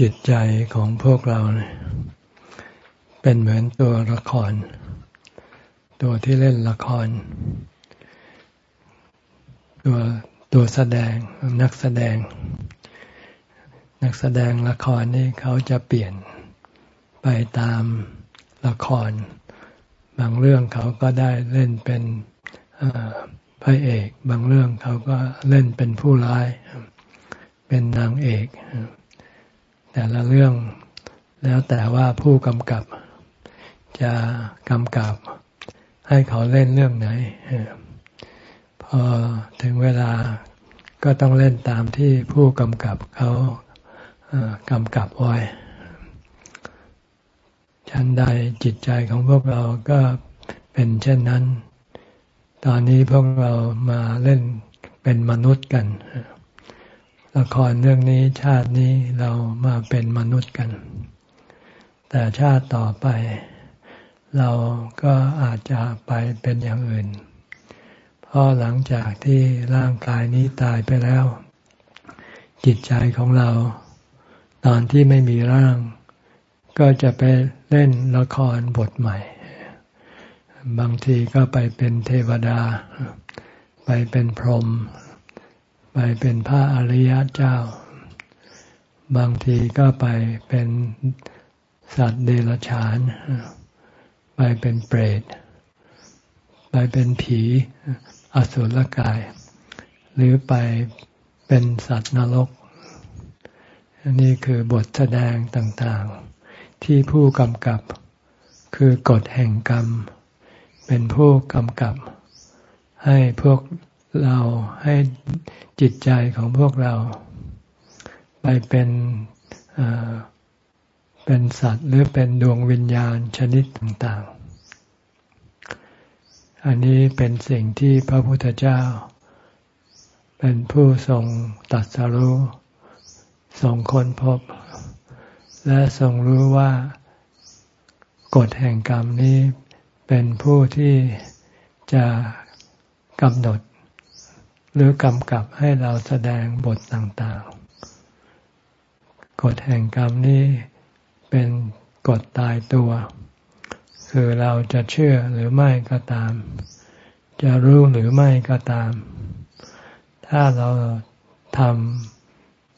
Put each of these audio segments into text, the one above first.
จิตใจของพวกเราเนี่ยเป็นเหมือนตัวละคร ตัวที่เล่นละคร ตัวตัวแสดงนักแสดง นักแสดงละครนี่เขาจะเปลี่ยนไปตามละคร บางเรื่องเขาก็ได้เล่นเป็นพระเอก บางเรื่องเขาก็เล่นเป็นผู้ร้าย เป็นนางเอก แต่ละเรื่องแล้วแต่ว่าผู้กำกับจะกำกับให้เขาเล่นเรื่องไหน พอถึงเวลาก็ต้องเล่นตามที่ผู้กำกับเขากำกับไว้ชั้นใดจิตใจของพวกเราก็เป็นเช่นนั้น ตอนนี้พวกเรามาเล่นเป็นมนุษย์กัน ละครเรื่องนี้ชาตินี้เรามาเป็นมนุษย์กัน แต่ชาติต่อไป เราก็อาจจะไปเป็นอย่างอื่น เพราะหลังจากที่ร่างกายนี้ตายไปแล้ว จิตใจของเรา ตอนที่ไม่มีร่าง ก็จะไปเล่นละครบทใหม่ บางทีก็ไปเป็นเทวดา ไปเป็นพรหม ไปเป็นพระอริยเจ้า บางทีก็ไปเป็นสัตว์เดรัจฉาน ไปเป็นเปรต ไปเป็นผีอสุรกาย หรือไปเป็นสัตว์นรกนนี้คือบทแสดงต่างๆ ที่ผู้กำกับคือกฎแห่งกรรม เป็นผู้กำกับให้พวก เราให้จิตใจของพวกเรา ไปเป็นเป็นสัตว์หรือเป็นดวงวิญญาณชนิดต่างๆ อันนี้เป็นสิ่งที่พระพุทธเจ้า เป็นผู้ทรงตัดสรู้ทรงค้นพบ และทรงรู้ว่ากฎแห่งกรรมนี้เป็นผู้ที่จะกำหนด หรือกำกับให้เราแสดงบทต่างๆ กฎแห่งกรรมนี้เป็นกฎตายตัว คือเราจะเชื่อหรือไม่ก็ตาม จะรู้หรือไม่ก็ตาม ถ้าเราท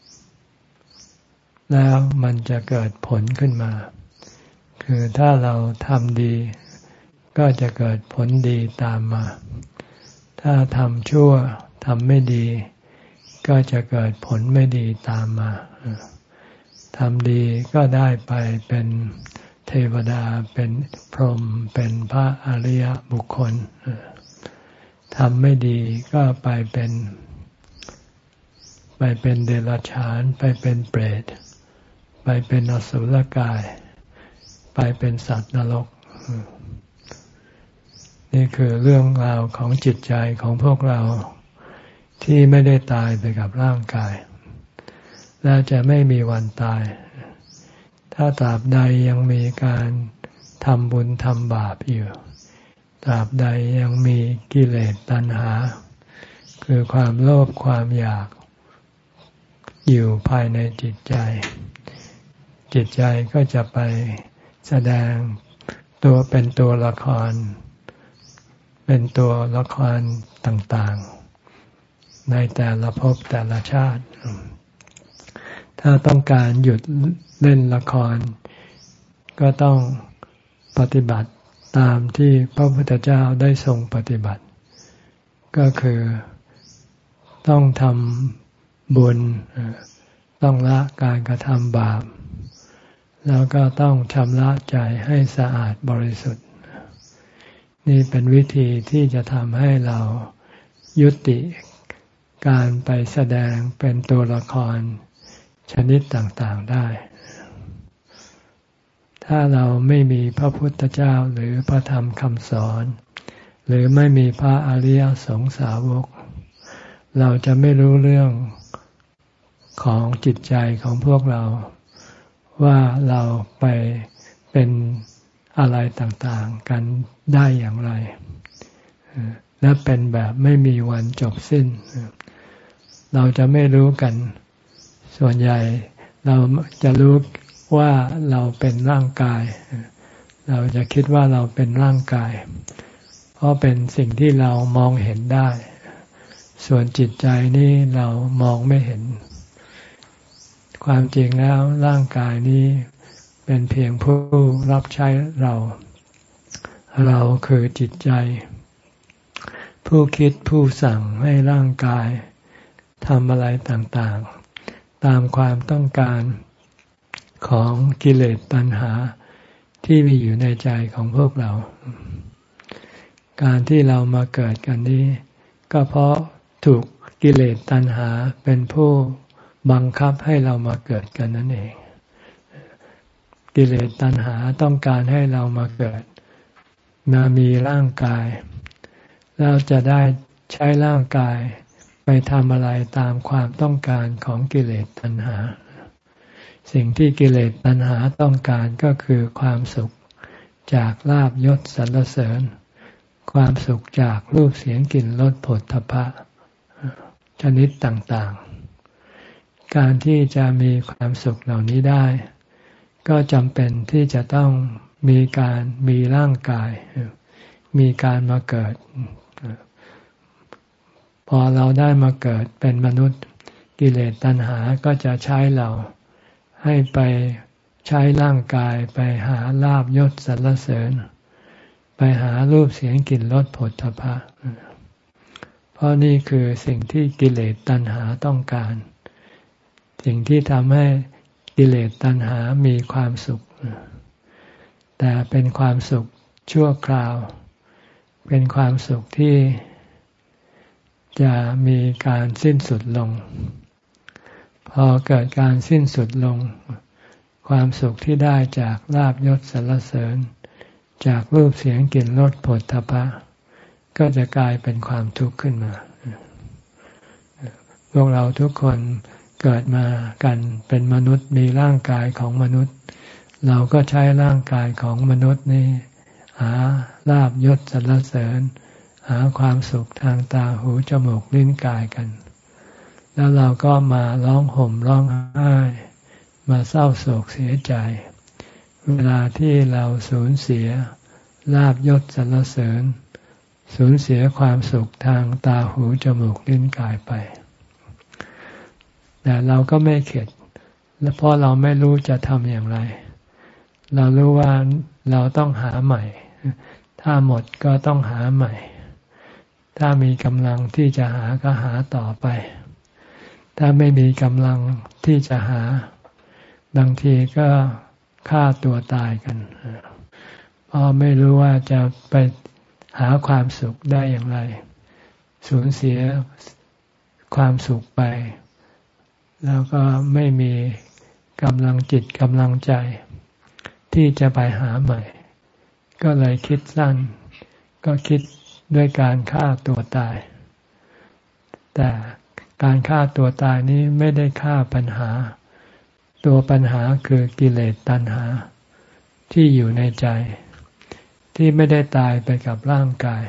ำแล้วมันจะเกิดผลขึ้นมา คือถ้าเราทำดี ก็จะเกิดผลดีตามมา ถ้าทำชั่ว ทำไม่ดี ก็จะเกิดผลไม่ดีตามมาทำดีก็ได้ไปเป็นเทวดาเป็นพรหมเป็นพระอริยบุคคลทำไม่ดีก็ไปเป็น ไปเป็นเดรัจฉาน ไปเป็นเปรต ไปเป็นอสุรกาย ไปเป็นสัตว์นรก นี่คือเรื่องราวของจิตใจของพวกเรา ที่ไม่ได้ตายไปกับร่างกาย และจะไม่มีวันตาย ถ้าตราบใดยังมีการทำบุญทำบาปอยู่ตราบใดยังมีกิเลสตัณหา คือความโลภความอยาก อยู่ภายในจิตใจ จิตใจก็จะไปแสดงตัวเป็นตัวละคร เป็นตัวละครต่างๆ ในแต่ละภพแต่ละชาติ ถ้าต้องการหยุดเล่นละคร ก็ต้องปฏิบัติตามที่พระพุทธเจ้าได้ทรงปฏิบัติ ก็คือต้องทำบุญ ต้องละการกระทำบาป แล้วก็ต้องชำระใจให้สะอาดบริสุทธิ์ นี่เป็นวิธีที่จะทำให้เรายุติ การไปแสดงเป็นตัวละครชนิดต่างๆได้ ถ้าเราไม่มีพระพุทธเจ้าหรือพระธรรมคำสอน หรือไม่มีพระอริยสงสาวก เราจะไม่รู้เรื่องของจิตใจของพวกเรา ว่าเราไปเป็นอะไรต่างๆกันได้อย่างไร และเป็นแบบไม่มีวันจบสิ้น เราจะไม่รู้กัน ส่วนใหญ่เราจะรู้ว่าเราเป็นร่างกาย เราจะคิดว่าเราเป็นร่างกาย เพราะเป็นสิ่งที่เรามองเห็นได้ ส่วนจิตใจนี่เรามองไม่เห็น ความจริงแล้วร่างกายนี้เป็นเพียงผู้รับใช้เรา เราคือจิตใจ ผู้คิดผู้สั่งให้ร่างกาย ทำอะไรต่างๆ ตามความต้องการของกิเลสตัณหาที่มีอยู่ในใจของพวกเรา การที่เรามาเกิดกันนี้ ก็เพราะถูกกิเลสตัณหาเป็นผู้บังคับให้เรามาเกิดกันนั่นเอง กิเลสตัณหาต้องการให้เรามาเกิด มามีร่างกาย เราจะได้ใช้ร่างกาย ไปทำอะไรตามความต้องการของกิเลสตัณหา สิ่งที่กิเลสตัณหาต้องการก็คือความสุขจากลาบยศสรรเสริญ ความสุขจากรูปเสียงกลิ่นรสผลทพะ ชนิดต่างๆ การที่จะมีความสุขเหล่านี้ได้ ก็จำเป็นที่จะต้องมีการมีร่างกาย มีการมาเกิด อเราได้มาเกิดเป็นมนุษย์ กิเลสตัณหาก็จะใช้เรา ให้ไปใช้ร่างกายไปหาลาบยศสรรเสริญ ไปหารูปเสียงกลิ่นรสผลทพะเพราะนี่คือสิ่งที่กิเลสตัณหาต้องการ สิ่งที่ทำให้กิเลสตัณหามีความสุข แต่เป็นความสุขชั่วคราว เป็นความสุขที่ จะมีการสิ้นสุดลง พอเกิดการสิ้นสุดลง ความสุขที่ได้จากลาบยศสรรเสริญ จากรูปเสียงกลิ่นรสผลทพะ ก็จะกลายเป็นความทุกข์ขึ้นมา พวกเราทุกคนเกิดมากันเป็นมนุษย์มีร่างกายของมนุษย์ เราก็ใช้ร่างกายของมนุษย์นี่หาลาบยศสรรเสริญ หาความสุขทางตาหูจมูกลิ้นกายกัน แล้วเราก็มาร้องห่มร้องไห้ มาเศร้าโศกเสียใจ เวลาที่เราสูญเสียลาบยศสรรเสริญ สูญเสียความสุขทางตาหูจมูกลิ้นกายไป แต่เราก็ไม่เข็ดเพราะเราไม่รู้จะทำอย่างไร เรารู้ว่าเราต้องหาใหม่ ถ้าหมดก็ต้องหาใหม่ ถ้ามีกำลังที่จะหาก็หาต่อไป ถ้าไม่มีกำลังที่จะหา บางทีก็ฆ่าตัวตายกันเพราะไม่รู้ว่าจะไปหาความสุขได้อย่างไร สูญเสียความสุขไป แล้วก็ไม่มีกำลังจิตกำลังใจ ที่จะไปหาใหม่ ก็เลยคิดสั้น ก็คิด ด้วยการฆ่าตัวตาย แต่การฆ่าตัวตายนี้ไม่ได้ฆ่าปัญหา ตัวปัญหาคือกิเลสตัณหา ที่อยู่ในใจ ที่ไม่ได้ตายไปกับร่างกาย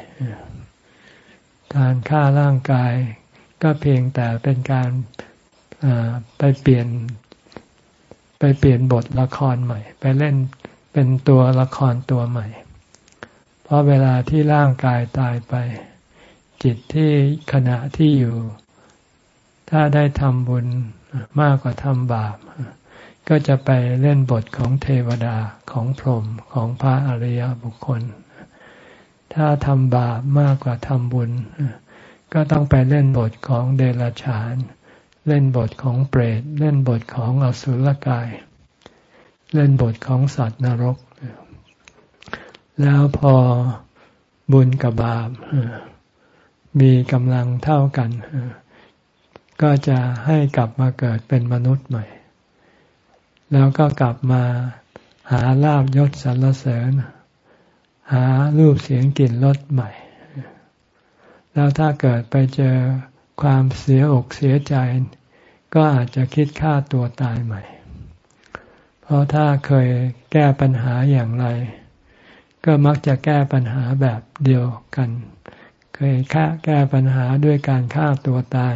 การฆ่าร่างกาย ก็เพียงแต่เป็นการไปเปลี่ยน ไปเปลี่ยนบทละครใหม่ ไปเล่นเป็นตัวละครตัวใหม่ เพราะเวลาที่ร่างกายตายไป จิตที่ขณะที่อยู่ ถ้าได้ทำบุญมากกว่าทำบาป ก็จะไปเล่นบทของเทวดาของพรหมของพระอริยบุคคล ถ้าทำบาปมากกว่าทำบุญ ก็ต้องไปเล่นบทของเดรัจฉาน เล่นบทของเปรต เล่นบทของอสุรกาย เล่นบทของสัตว์นรก แล้วพอบุญกับบาปมีกำลังเท่ากัน ก็จะให้กลับมาเกิดเป็นมนุษย์ใหม่ แล้วก็กลับมาหาลาบยศสรรเสริญ หารูปเสียงกลิ่นรสใหม่ แล้วถ้าเกิดไปเจอความเสียอกเสียใจ ก็อาจจะคิดฆ่าตัวตายใหม่ เพราะถ้าเคยแก้ปัญหาอย่างไร ก็มักจะแก้ปัญหาแบบเดียวกัน เคยฆ่าแก้ปัญหาด้วยการฆ่าตัวตาย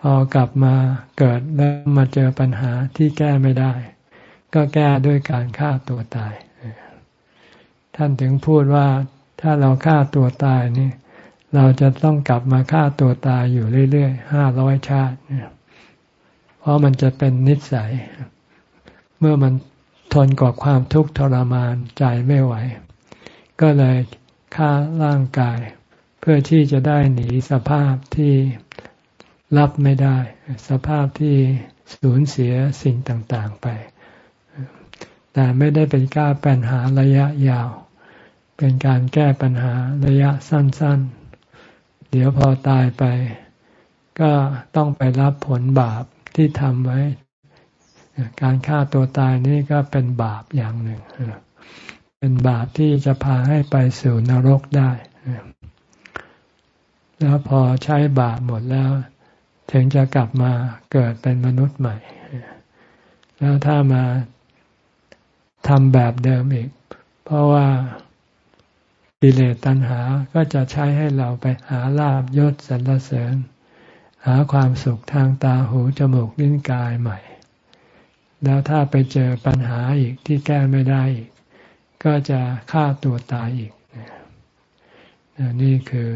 พอกลับมาเกิดแล้วมาเจอปัญหาที่แก้ไม่ได้ ก็แก้ด้วยการฆ่าตัวตาย ท่านถึงพูดว่าถ้าเราฆ่าตัวตายนี่เราจะต้องกลับมาฆ่าตัวตายอยู่เรื่อยๆห้าร้อยชาติ เพราะมันจะเป็นนิสัย เมื่อมัน ทนกับความทุกข์ทรมานใจไม่ไหว ก็เลยฆ่าร่างกาย เพื่อที่จะได้หนีสภาพที่รับไม่ได้ สภาพที่สูญเสียสิ่งต่างๆไป แต่ไม่ได้เป็นก้าปัญหาระยะยาว เป็นการแก้ปัญหาระยะสั้น ๆ เดี๋ยวพอตายไป ก็ต้องไปรับผลบาปที่ทำไว้ การฆ่าตัวตายนี่ก็เป็นบาปอย่างหนึ่ง เป็นบาปที่จะพาให้ไปสู่นรกได้ แล้วพอใช้บาปหมดแล้ว ถึงจะกลับมาเกิดเป็นมนุษย์ใหม่ แล้วถ้ามาทำแบบเดิมอีก เพราะว่ากิเลสตัณหาก็จะใช้ให้เราไปหาลาบยศสรรเสริญ หาความสุขทางตาหูจมูกลิ้นกายใหม่ แล้วถ้าไปเจอปัญหาอีกที่แก้ไม่ได้อีก ก็จะฆ่าตัวตายอีก นี่คือ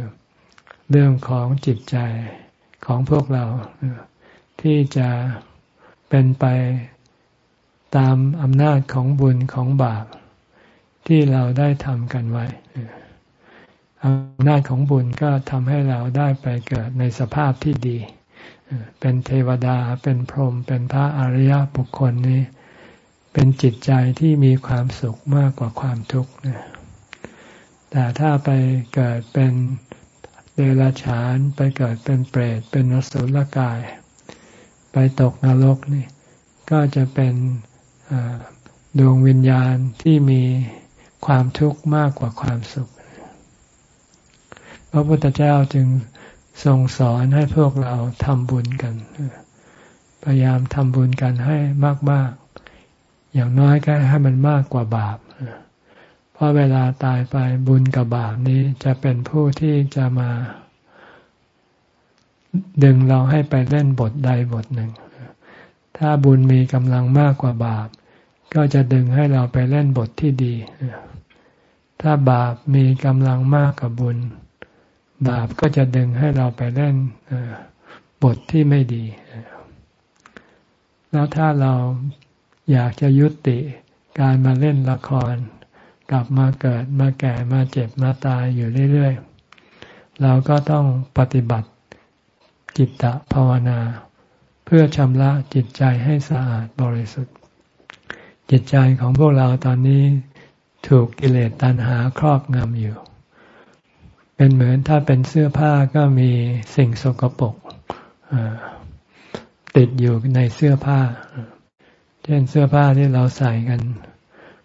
เรื่องของจิตใจของพวกเรา ที่จะเป็นไปตามอำนาจของบุญของบาปที่เราได้ทำกันไว้อำนาจของบุญก็ทำให้เราได้ไปเกิดในสภาพที่ดี เป็นเทวดาเป็นพรหมเป็นพระอริยบุคคลนี้ เป็นจิตใจที่มีความสุขมากกว่าความทุกข์แต่ถ้าไปเกิดเป็นเดรัจฉานไปเกิดเป็นเปรตเป็นนสุลกาย ไปตกนรกนี่ก็จะเป็นดวงวิญญาณที่มีความทุกข์มากกว่าความสุข พระพุทธเจ้าจึง ทรงสอนให้พวกเราทำบุญกัน พยายามทำบุญกันให้มาก ๆ อย่างน้อยก็ให้มันมากกว่าบาปเพราะเวลาตายไปบุญกับบาปนี้จะเป็นผู้ที่จะมา ดึงเราให้ไปเล่นบทใดบทหนึ่ง ถ้าบุญมีกำลังมากกว่าบาป ก็จะดึงให้เราไปเล่นบทที่ดี ถ้าบาปมีกำลังมากกว่าบุญ บาปก็จะดึงให้เราไปเล่นบทที่ไม่ดี แล้วถ้าเราอยากจะยุติการมาเล่นละคร กลับมาเกิดมาแก่มาเจ็บมาตายอยู่เรื่อยๆ เราก็ต้องปฏิบัติจิตตภาวนา เพื่อชำระจิตใจให้สะอาดบริสุทธิ์ จิตใจของพวกเราตอนนี้ถูกกิเลสตัณหาครอบงำอยู่ เป็นเหมือนถ้าเป็นเสื้อผ้าก็มีสิ่งสกปรกติดอยู่ในเสื้อผ้า เช่นเสื้อผ้าที่เราใส่กัน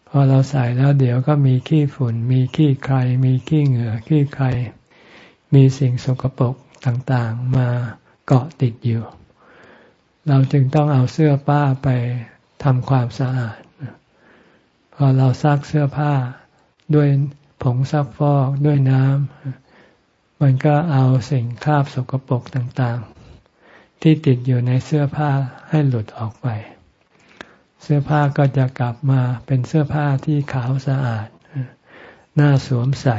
พอเราใส่แล้วเดี๋ยวก็มีขี้ฝุ่น มีขี้ใคร มีขี้เหงื่อขี้ใคร มีสิ่งสกปรกต่างๆ มาเกาะติดอยู่ เราจึงต้องเอาเสื้อผ้าไปทำความสะอาด พอเราซักเสื้อผ้าด้วย ผงซักฟอกด้วยน้ำมันก็เอาสิ่งคราบสกปรกต่างๆ ที่ติดอยู่ในเสื้อผ้าให้หลุดออกไป เสื้อผ้าก็จะกลับมาเป็นเสื้อผ้าที่ขาวสะอาดน่าสวมใส่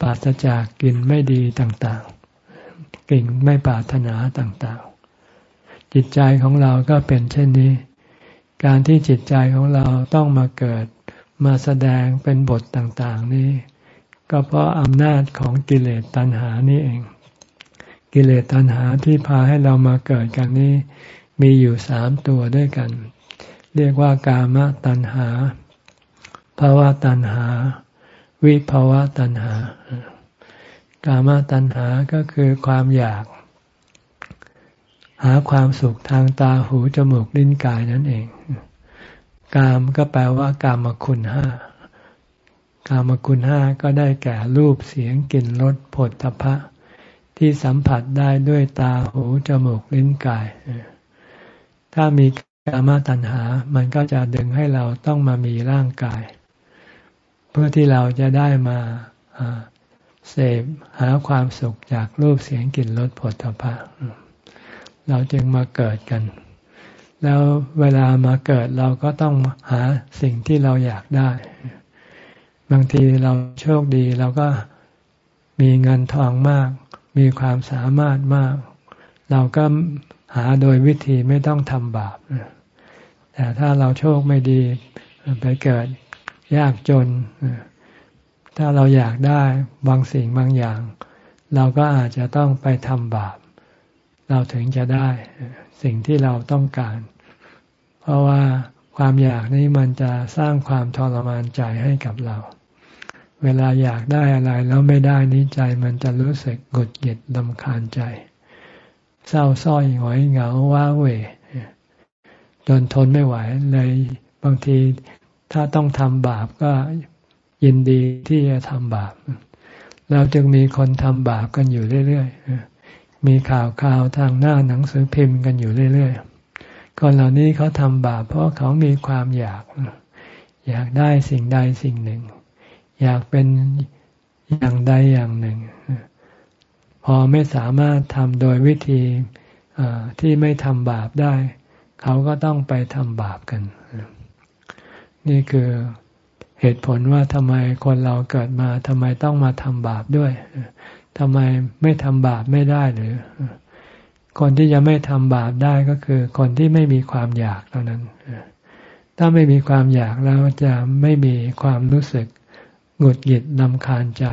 ปราศจากกลิ่นไม่ดีต่างๆ กลิ่นไม่ปรารถนาต่างๆ จิตใจของเราก็เป็นเช่นนี้ การที่จิตใจของเราต้องมาเกิด มาแสดงเป็นบทต่างๆ นี้ ก็เพราะอำนาจของกิเลสตัณหานี่เอง กิเลสตัณหาที่พาให้เรามาเกิดกันนี้ มีอยู่สามตัวด้วยกัน เรียกว่ากามตัณหาภาวะตัณหา วิภาวะตัณหา กามตัณหาก็คือความอยาก หาความสุขทางตาหูจมูกลิ้นกายนั่นเอง กามก็แปลว่ากามคุณห้ากามคุณห้าก็ได้แก่รูปเสียงกลิ่นรสผลทพะ ที่สัมผัสได้ด้วยตาหูจมูกลิ้นกาย ถ้ามีกามตัณหา มันก็จะดึงให้เราต้องมามีร่างกาย เพื่อที่เราจะได้มาเสพหาความสุขจากรูปเสียงกลิ่นรสผลตภะเราจึงมาเกิดกัน แล้วเวลามาเกิดเราก็ต้องหาสิ่งที่เราอยากได้ บางทีเราโชคดีเราก็มีเงินทองมาก มีความสามารถมาก เราก็หาโดยวิธีไม่ต้องทำบาป แต่ถ้าเราโชคไม่ดีไปเกิดยากจน ถ้าเราอยากได้บางสิ่งบางอย่าง เราก็อาจจะต้องไปทำบาป เราถึงจะได้ สิ่งที่เราต้องการ เพราะว่าความอยากนี้มันจะสร้างความทรมานใจให้กับเรา เวลาอยากได้อะไรแล้วไม่ได้นี้ใจมันจะรู้สึกกดเกลียดลำคาญใจ เศร้าส้อยหงอยเหงาว้าเหวจนทนไม่ไหวเลยบางทีถ้าต้องทำบาปก็ยินดีที่จะทำบาปเราจึงมีคนทำบาปกันอยู่เรื่อยๆ มีข่าวข่าวทางหน้าหนังสือพิมพ์กันอยู่เรื่อยๆคนเหล่านี้เขาทำบาปเพราะเขามีความอยาก อยากได้สิ่งใดสิ่งหนึ่ง อยากเป็นอย่างใดอย่างหนึ่ง พอไม่สามารถทำโดยวิธีที่ไม่ทำบาปได้ เขาก็ต้องไปทำบาปกัน นี่คือเหตุผลว่าทำไมคนเราเกิดมาทำไมต้องมาทำบาปด้วย ทำไมไม่ทำบาปไม่ได้หรือ คนที่จะไม่ทำบาปได้ก็คือ คนที่ไม่มีความอยากเท่านั้น ถ้าไม่มีความอยากแล้วจะไม่มีความรู้สึกหงุดหงิดลำคาญใจ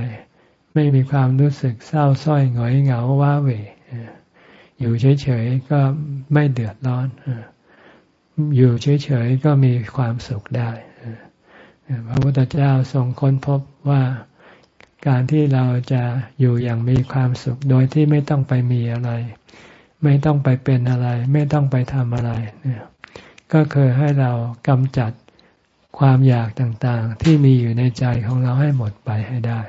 ไม่มีความรู้สึกเศร้าส้อยหงอยเหงาว้าเหวอยู่เฉยๆก็ไม่เดือดร้อนอยู่เฉยๆก็มีความสุขได้พระพุทธเจ้าทรงค้นพบว่า การที่เราจะอยู่อย่างมีความสุข โดยที่ไม่ต้องไปมีอะไร ไม่ต้องไปเป็นอะไร ไม่ต้องไปทำอะไรเนี่ยก็คือให้เรากำจัดความอยากต่างๆ ที่มีอยู่ในใจของเราให้หมดไปให้ได้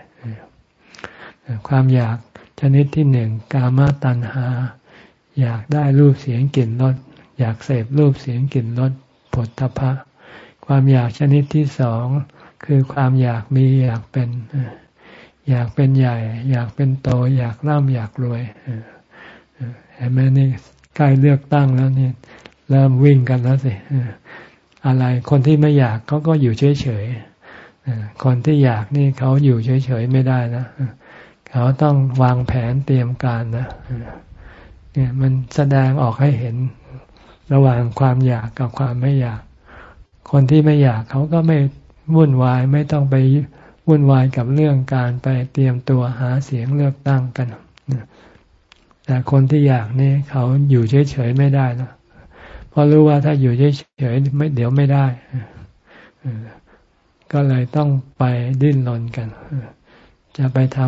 ความอยากชนิดที่หนึ่งกามตัณหา อยากได้รูปเสียงกลิ่นรสอยากเสพรูปเสียงกลิ่นรสผลทพะ ความอยากชนิดที่สองคือความอยากมีอยากเป็น อยากเป็นใหญ่ อยากเป็นโต อยากร่ำอยากรวยเห็นไหมนี่ใกล้เลือกตั้งแล้วนี่เริ่มวิ่งกันแล้วสิอะไรคนที่ไม่อยากเขาก็อยู่เฉยๆคนที่อยากนี่เขาอยู่เฉยๆไม่ได้นะเขาต้องวางแผนเตรียมการนะเนี่ยมันแสดงออกให้เห็นระหว่างความอยากกับความไม่อยาก คนที่ไม่อยากเขาก็ไม่วุ่นวายไม่ต้องไป วุ่นวายกับเรื่องการไปเตรียมตัวหาเสียงเลือกตั้งกันแต่คนที่อยากนี่เขาอยู่เฉยๆไม่ได้นะเพราะรู้ว่าถ้าอยู่เฉยๆไม่เดี๋ยวไม่ได้ก็เลยต้องไปดิ้นรนกัน จะไปท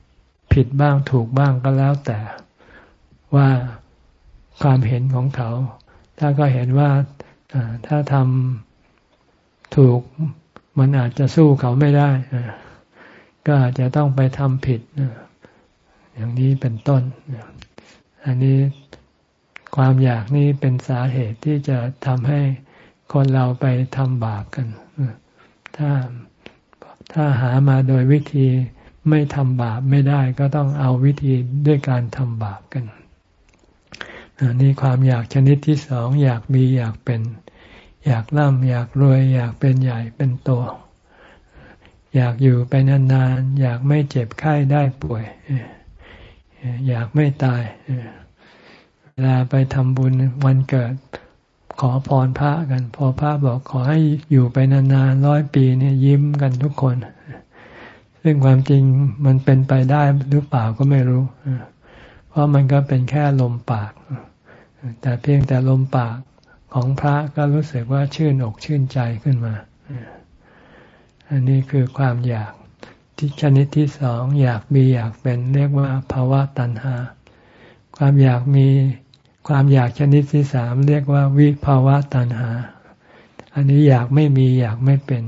ำผิดบ้างถูกบ้างก็แล้วแต่ว่าความเห็นของเขา ถ้าก็เห็นว่าถ้าทำถูก มันอาจจะสู้เขาไม่ได้ ก็อาจจะต้องไปทำผิด อย่างนี้เป็นต้น อันนี้ความอยากนี้เป็นสาเหตุที่จะทำให้คนเราไปทำบาปกัน ถ้าถ้าหามาโดยวิธีไม่ทำบาปไม่ได้ก็ต้องเอาวิธีด้วยการทำบาปกันนี่ความอยากชนิดที่สองอยากมีอยากเป็น อยากร่ำอยากรวย อยากเป็นใหญ่เป็นโต อยากอยู่ไปนานๆ อยากไม่เจ็บไข้ได้ป่วย อยากไม่ตาย เวลาไปทำบุญวันเกิดขอพรพระกัน พอพระบอกขอให้อยู่ไปนานๆร้อยปีเนี่ยยิ้มกันทุกคน ซึ่งความจริงมันเป็นไปได้หรือเปล่าก็ไม่รู้ เพราะมันก็เป็นแค่ลมปาก แต่เพียงแต่ลมปาก ของพระก็รู้สึกว่าชื่นอกชื่นใจขึ้นมา อันนี้คือความอยากที่ชนิดที่สองอยากมีอยากเป็นเรียกว่าภาวะตัณหา ความอยากมีความอยากชนิดที่สามเรียกว่าวิภาวะตัณหา อันนี้อยากไม่มีอยากไม่เป็น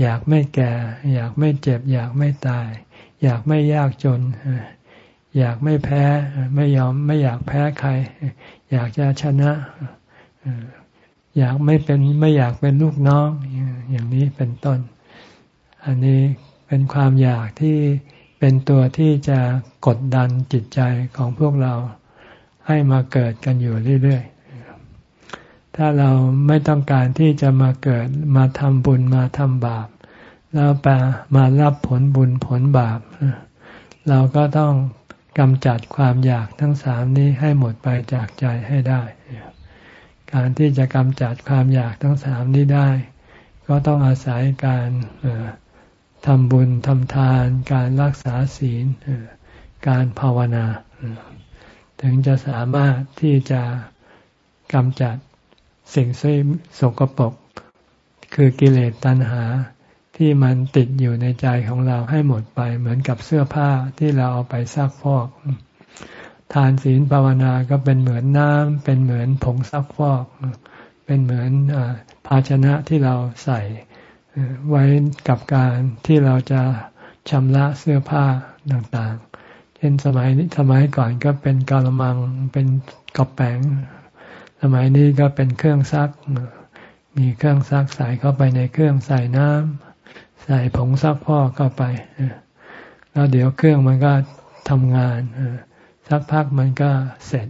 อยากไม่แก่ อยากไม่เจ็บ อยากไม่ตาย อยากไม่ยากจน อยากไม่แพ้ไม่ยอมไม่อยากแพ้ใคร อยากจะชนะ อยากไม่เป็นไม่อยากเป็นลูกน้อง อย่างนี้เป็นต้น อันนี้เป็นความอยากที่เป็นตัวที่จะกดดันจิตใจของพวกเราให้มาเกิดกันอยู่เรื่อยๆ ถ้าเราไม่ต้องการที่จะมาเกิดมาทำบุญมาทำบาป แล้วไปมารับผลบุญผลบาป เราก็ต้องกำจัดความอยากทั้งสามนี้ให้หมดไปจากใจให้ได้ การที่จะกำจัดความอยากทั้งสามนี้ได้ ก็ต้องอาศัยการทำบุญทำทาน การรักษาศีลการภาวนา ถึงจะสามารถที่จะกำจัดสิ่งที่สกปรกคือกิเลสตัณหาที่มันติดอยู่ในใจของเราให้หมดไปเหมือนกับเสื้อผ้าที่เราเอาไปซักฟอก ทานศีลภาวนาก็เป็นเหมือนน้ำเป็นเหมือนผงซักฟอก เป็นเหมือนภาชนะที่เราใส่ไว้กับการที่เราจะชำระเสื้อผ้าต่างๆ เช่นสมัยนี้สมัยก่อนก็เป็นกาละมังเป็นกระแป้งสมัยนี้ก็เป็นเครื่องซัก มีเครื่องซักใส่เข้าไปในเครื่องใส่น้ำใส่ผงซักพ่อเข้าไปแล้วเดี๋ยวเครื่องมันก็ทำงาน สักพักมันก็เสร็จ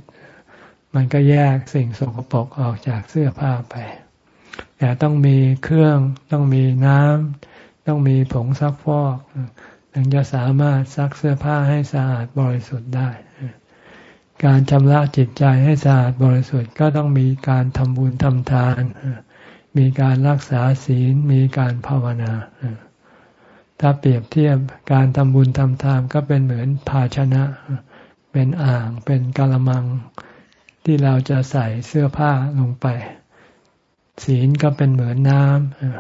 มันก็แยกสิ่งสกปรกออกจากเสื้อผ้าไป แต่ต้องมีเครื่องต้องมีน้ำต้องมีผงซักฟอกถึงจะสามารถซักเสื้อผ้าให้สะอาดบริสุทธิ์ได้ การชำระจิตใจให้สะอาดบริสุทธิ์ก็ต้องมีการทำบุญทำทาน มีการรักษาศีล มีการภาวนา ถ้าเปรียบเทียบการทำบุญทำทานก็เป็นเหมือนภาชนะ เป็นอ่างเป็นกะละมัง ที่เราจะใส่เสื้อผ้าลงไป ศีลก็เป็นเหมือนน้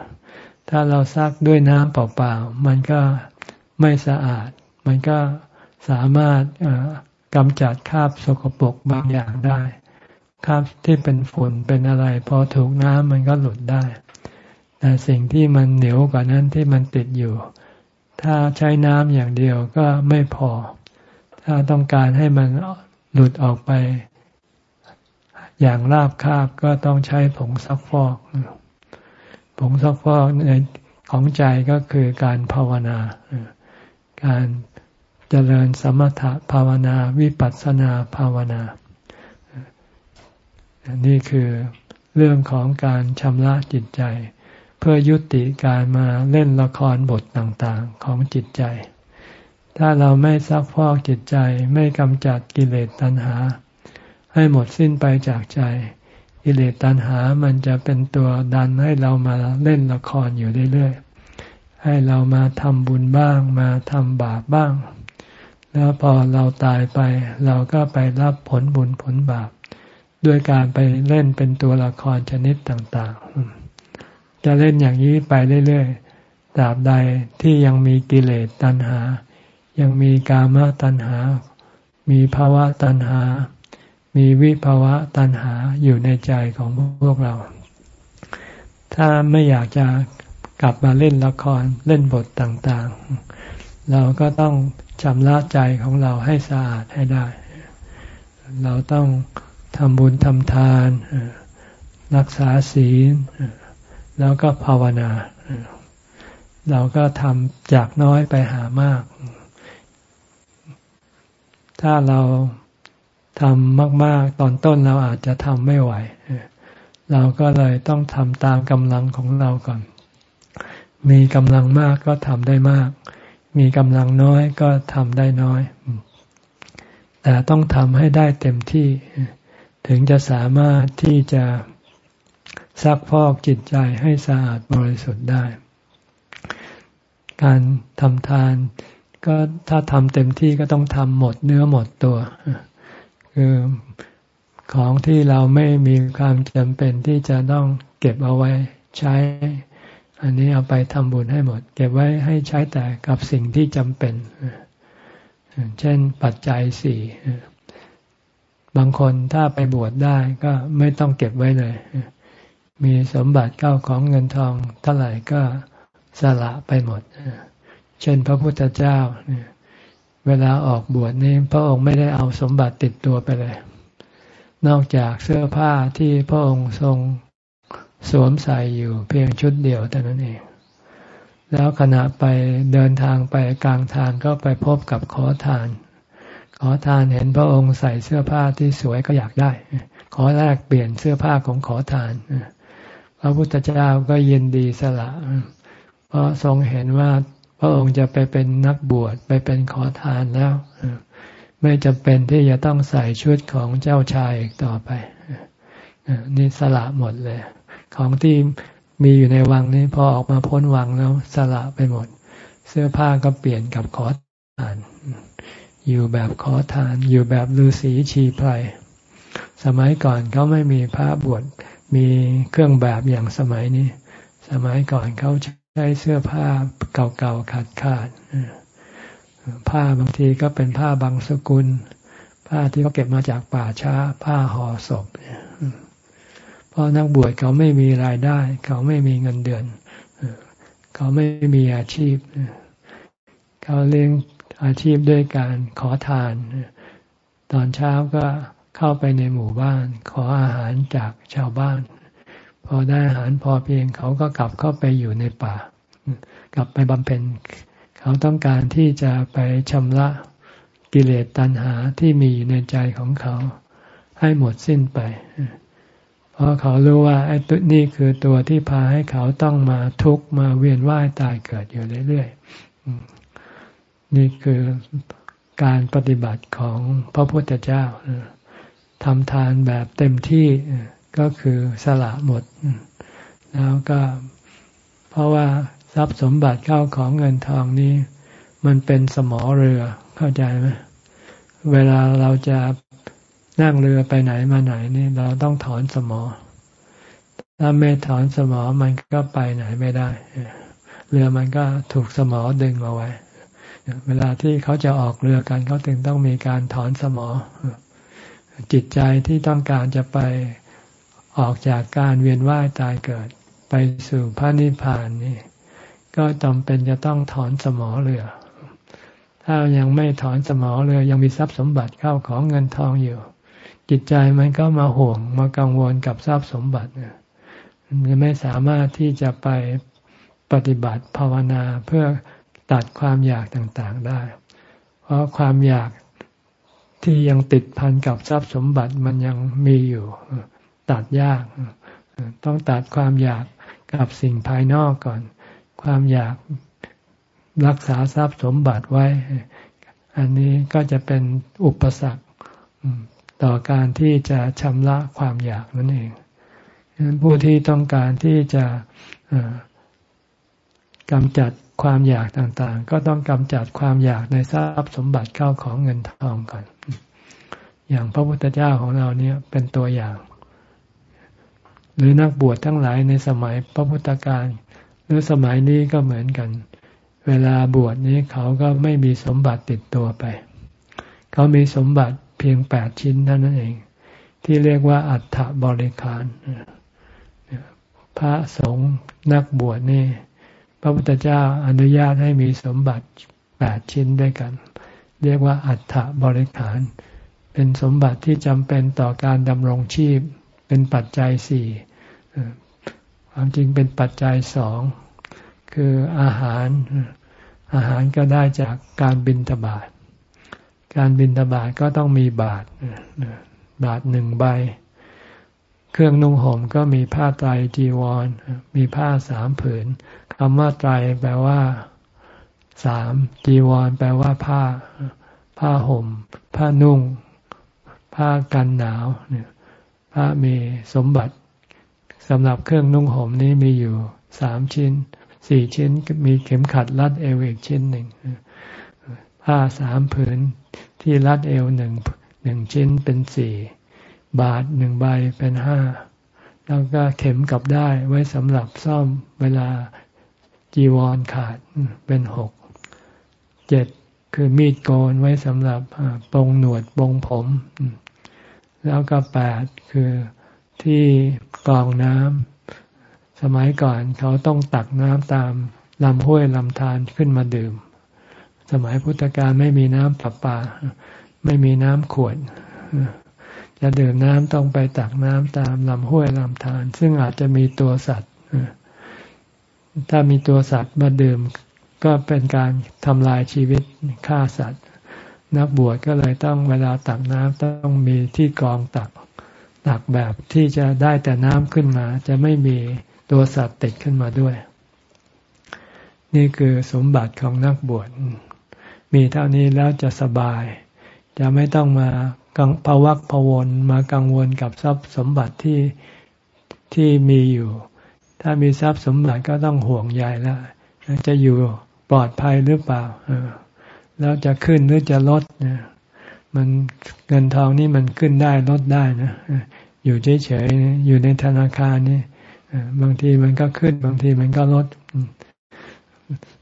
ำถ้าเราซักด้วยน้ำเปล่าๆมันก็ไม่สะอาด มันก็สามารถกำจัดคราบสกปรกบางอย่างได้คราบที่เป็นฝุ่นเป็นอะไร พอถูกน้ำมันก็หลุดได้ แต่สิ่งที่มันเหนียวกว่านั้นที่มันติดอยู่ ถ้าใช้น้ำอย่างเดียวก็ไม่พอ ถ้าต้องการให้มันหลุดออกไป อย่างราบคาบก็ต้องใช้ผงซักฟอก ผงซักฟอกในของใจก็คือการภาวนา การเจริญสมถะภาวนาวิปัสสนาภาวนา นี่คือเรื่องของการชำระจิตใจ เพื่อยุติการมาเล่นละครบทต่างๆของจิตใจ ถ้าเราไม่ซักฟอกจิตใจไม่กำจัดกิเลสตัณหา ให้หมดสิ้นไปจากใจ กิเลสตัณหามันจะเป็นตัวดันให้เรามาเล่นละครอยู่เรื่อยๆให้เรามาทำบุญบ้างมาทำบาปบ้าง แล้วพอเราตายไป เราก็ไปรับผลบุญผลบาป ด้วยการไปเล่นเป็นตัวละครชนิดต่างๆ จะเล่นอย่างนี้ไปเรื่อยๆตราบใดที่ยังมีกิเลสตัณหา ยังมีกามตัณหา มีภาวะตัณหา มีวิภาวะตัณหาอยู่ในใจของพวกเรา ถ้าไม่อยากจะกลับมาเล่นละครเล่นบทต่างๆ เราก็ต้องชำระใจของเราให้สะอาดให้ได้ เราต้องทำบุญทำทาน รักษาศีล แล้วก็ภาวนา เราก็ทำจากน้อยไปหามาก ถ้าเราทำมาก ๆ ตอนต้นเราอาจจะทำไม่ไหว เราก็เลยต้องทำตามกำลังของเราก่อน มีกำลังมากก็ทำได้มาก มีกำลังน้อยก็ทำได้น้อย แต่ต้องทำให้ได้เต็มที่ ถึงจะสามารถที่จะซักพอกจิตใจให้สะอาดบริสุทธิ์ได้ การทำทาน ก็ถ้าทำเต็มที่ก็ต้องทำหมดเนื้อหมดตัว คือของที่เราไม่มีความจำเป็นที่จะต้องเก็บเอาไว้ใช้ อันนี้เอาไปทำบุญให้หมด เก็บไว้ให้ใช้แต่กับสิ่งที่จำเป็น เช่นปัจจัยสี่บางคนถ้าไปบวชได้ก็ไม่ต้องเก็บไว้เลย มีสมบัติเก้าของเงินทองเท่าไหร่ก็สละไปหมด เช่นพระพุทธเจ้าเนี่ยเวลาออกบวชนี้พระองค์ไม่ได้เอาสมบัติติดตัวไปเลย นอกจากเสื้อผ้าที่พระองค์ทรงสวมใส่อยู่เพียงชุดเดียวเท่นั้นเอง แล้วขณะไปเดินทางไปกลางทางก็ไปพบกับขอทาน ขอทานเห็นพระองค์ใส่เสื้อผ้าที่สวยก็อยากได้ ขอแลกเปลี่ยนเสื้อผ้าของขอทาน พระพุทธเจ้าก็ยินดีสละ เพราะทรงเห็นว่า ระองค์จะไปเป็นนักบวชไปเป็นขอทานแล้ว ไม่จำเป็นที่จะต้องใส่ชุดของเจ้าชายอีกต่อไปนี่สละหมดเลย ของที่มีอยู่ในวังนี้พอออกมาพ้นวังแล้วสละไปหมด เสื้อผ้าก็เปลี่ยนกับขอทาน อยู่แบบขอทาน อยู่แบบฤาษีชีไพรสมัยก่อนเขาไม่มีพระบวชมีเครื่องแบบอย่างสมัยนี้ สมัยก่อนเขาใช้ ช้เสื้อผ้าเก่าๆขาดขาดผ้าบางทีก็เป็นผ้าบางสกุล ผ้าที่เขาเก็บมาจากป่าช้า ผ้าห่อศพเพราะนักบวชเขาไม่มีรายได้ เขาไม่มีเงินเดือนเขาไม่มีอาชีพเขาเลี้ยงอาชีพด้วยการขอทาน ตอนเช้าก็เข้าไปในหมู่บ้าน ขออาหารจากชาวบ้าน พอได้อาหารพอเพียงเขาก็กลับเข้าไปอยู่ในป่า กลับไปบำเพ็ญ เขาต้องการที่จะไปชำระกิเลสตัณหาที่มีอยู่ในใจของเขา ให้หมดสิ้นไป เพราะเขารู้ว่าไอ้ตัวนี้คือตัวที่พาให้เขาต้องมาทุกข์มาเวียนว่ายตายเกิดอยู่เรื่อยๆ นี่คือการปฏิบัติของพระพุทธเจ้าทำทานแบบเต็มที่ ก็คือสละหมด แล้วก็เพราะว่าทรัพย์สมบัติเข้าของเงินทองนี้ มันเป็นสมอเรือเข้าใจไหมเวลาเราจะนั่งเรือไปไหนมาไหนนี่เราต้องถอนสมอ ถ้าไม่ถอนสมอมันก็ไปไหนไม่ได้ เรือมันก็ถูกสมอดึงเอาไว้ เวลาที่เขาจะออกเรือกันเขาถึงต้องมีการถอนสมอ จิตใจที่ต้องการจะไป ออกจากการเวียนว่ายตายเกิดไปสู่พระนิพพานนี่ก็จำเป็นจะต้องถอนสมอเรือ ถ้ายังไม่ถอนสมอเรือยังมีทรัพย์สมบัติเข้าของเงินทองอยู่ จิตใจมันก็มาห่วงมากังวลกับทรัพย์สมบัติเนี่ยมันไม่สามารถที่จะไปปฏิบัติภาวนาเพื่อตัดความอยากต่างๆได้ เพราะความอยากที่ยังติดพันกับทรัพย์สมบัติมันยังมีอยู่ ตัดยาก ต้องตัดความอยากกับสิ่งภายนอกก่อน ความอยากรักษาทรัพย์สมบัติไว้ อันนี้ก็จะเป็นอุปสรรคต่อการที่จะชำระความอยากนั่นเองฉะนั้นผู้ที่ต้องการที่จะกำจัดความอยากต่างๆ ก็ต้องกำจัดความอยากในทรัพย์สมบัติเข้าของเงินทองก่อน อย่างพระพุทธเจ้าของเราเนี่ยเป็นตัวอย่าง หรือนักบวชทั้งหลายในสมัยพระพุทธการหรือสมัยนี้ก็เหมือนกัน เวลาบวชนี้เขาก็ไม่มีสมบัติติดตัวไป เขามีสมบัติเพียงแปดชิ้นเท่านั้นเอง ที่เรียกว่าอัฏฐบริคารพระสงฆ์นักบวชนี่ พระพุทธเจ้าอนุญาตให้มีสมบัติแปดชิ้นด้วยกัน เรียกว่าอัฏฐบริขาร เป็นสมบัติที่จำเป็นต่อการดำรงชีพ เป็นปัจจัยสี่ความจริงเป็นปัจจัยสองคืออาหารอาหารก็ได้จากการบินทบาทการบินทบาทก็ต้องมีบาทบาทหนึ่งใบ เครื่องนุ่งห่มก็มีผ้าไตรจีวร มีผ้าสามผืนคำว่าไตรแปลว่าสามจีวร แปลว่าผ้า ผ้าห่ม ผ้านุ่ง ผ้ากันหนาวเนี่ย ผ้ามีสมบัติสำหรับเครื่องนุ่งห่มนี้มีอยู่สามชิ้น สี่ชิ้นมีเข็มขัดรัดเอวอีกชิ้นหนึ่งผ้าสามผืนที่รัดเอวหนึ่งหนึ่งชิ้นเป็นสี่บาทหนึ่งใบเป็นห้าแล้วก็เข็มกับได้ไว้สำหรับซ่อมเวลาจีวรขาดเป็นหกเจ็ดคือมีดโกนไว้สำหรับปรงหนวดปรงผม แล้วก็แปดคือที่กรองน้ำสมัยก่อนเขาต้องตักน้ำตามลำห้วยลำธารขึ้นมาดื่ม สมัยพุทธกาลไม่มีน้ำประปา ไม่มีน้ำขวด จะดื่มน้ำต้องไปตักน้ำตามลำห้วยลำธารซึ่งอาจจะมีตัวสัตว์ ถ้ามีตัวสัตว์มาดื่ม ก็เป็นการทำลายชีวิตฆ่าสัตว์ นักบวชก็เลยต้องเวลาตักน้ำต้องมีที่กรองตักตักแบบที่จะได้แต่น้ำขึ้นมา จะไม่มีตัวสัตว์ติดขึ้นมาด้วย นี่คือสมบัติของนักบวช มีเท่านี้แล้วจะสบาย จะไม่ต้องมากังภวักพวนมากังวลกับทรัพย์สมบัติที่ที่มีอยู่ ถ้ามีทรัพย์สมบัติก็ต้องห่วงใยแล้วจะอยู่ปลอดภัยหรือเปล่า แล้วจะขึ้นหรือจะลดเนี่ยมันเงินทองนี่มันขึ้นได้ลดได้นะอยู่เฉยๆอยู่ในธนาคารนี่บางทีมันก็ขึ้น บางทีมันก็ลด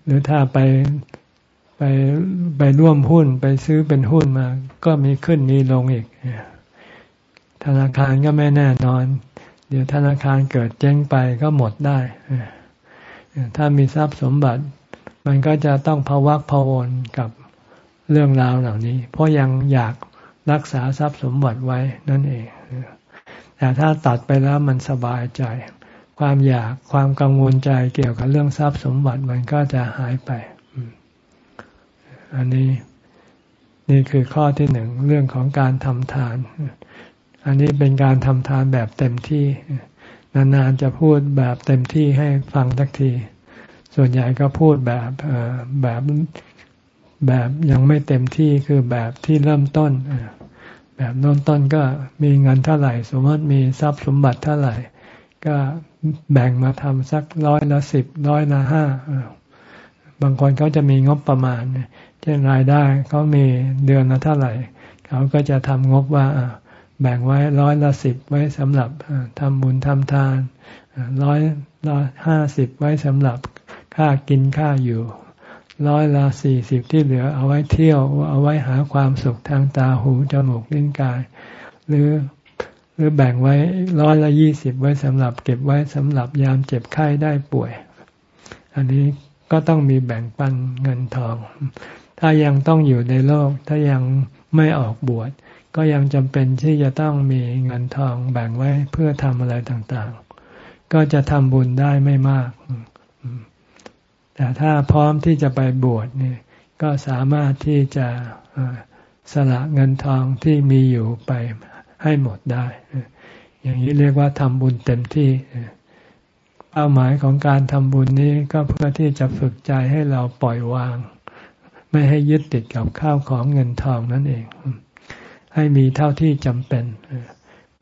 หรือถ้าไปไปไปร่วมหุ้นไปซื้อเป็นหุ้นมา ก็มีขึ้นมีลงอีกธนาคารก็ไม่แน่นอน เดี๋ยวธนาคารเกิดเจ๊งไปก็หมดได้ถ้ามีทรัพย์สมบัติ มันก็จะต้องภวักพวนกับ เรื่องราวเหล่านี้ เพราะยังอยากรักษาทรัพย์สมบัติไว้นั่นเอง แต่ถ้าตัดไปแล้วมันสบายใจ ความอยากความกังวลใจเกี่ยวกับเรื่องทรัพย์สมบัติมันก็จะหายไป อันนี้นี่คือข้อที่หนึ่งเรื่องของการทำทาน อันนี้เป็นการทำทานแบบเต็มที่ นานๆจะพูดแบบเต็มที่ให้ฟังทักที ส่วนใหญ่ก็พูดแบบแบบ แบบยังไม่เต็มที่คือแบบที่เริ่มต้น แบบเริ่มต้นก็มีเงินเท่าไหร่ สมมติมีทรัพย์สมบัติเท่าไหร่ ก็แบ่งมาทำสักร้อยละสิบร้อยละห้าบางคนเขาจะมีงบประมาณเช่นรายได้เขามีเดือนละเท่าไหร่ เขาก็จะทำงบว่าแบ่งไว้ร้อยละสิบไว้สำหรับทำบุญทำทานร้อยละห้าสิบไว้สำหรับค่ากินค่าอยู่ ร้อยละสี่สิบที่เหลือเอาไว้เที่ยวเอาไว้หาความสุขทางตาหูจมูกลิ้นกาย หรือหรือแบ่งไว้ร้อยละยี่สิบไว้สำหรับเก็บไว้สำหรับยามเจ็บไข้ได้ป่วย อันนี้ก็ต้องมีแบ่งปันเงินทอง ถ้ายังต้องอยู่ในโลก ถ้ายังไม่ออกบวช ก็ยังจำเป็นที่จะต้องมีเงินทองแบ่งไว้เพื่อทำอะไรต่างๆ ก็จะทำบุญได้ไม่มาก แต่ถ้าพร้อมที่จะไปบวชเนี่ยก็สามารถที่จะสละเงินทองที่มีอยู่ไปให้หมดได้ อย่างนี้เรียกว่าทำบุญเต็มที่เป้าหมายของการทำบุญนี้ก็เพื่อที่จะฝึกใจให้เราปล่อยวาง ไม่ให้ยึดติดกับข้าวของเงินทองนั่นเอง ให้มีเท่าที่จำเป็น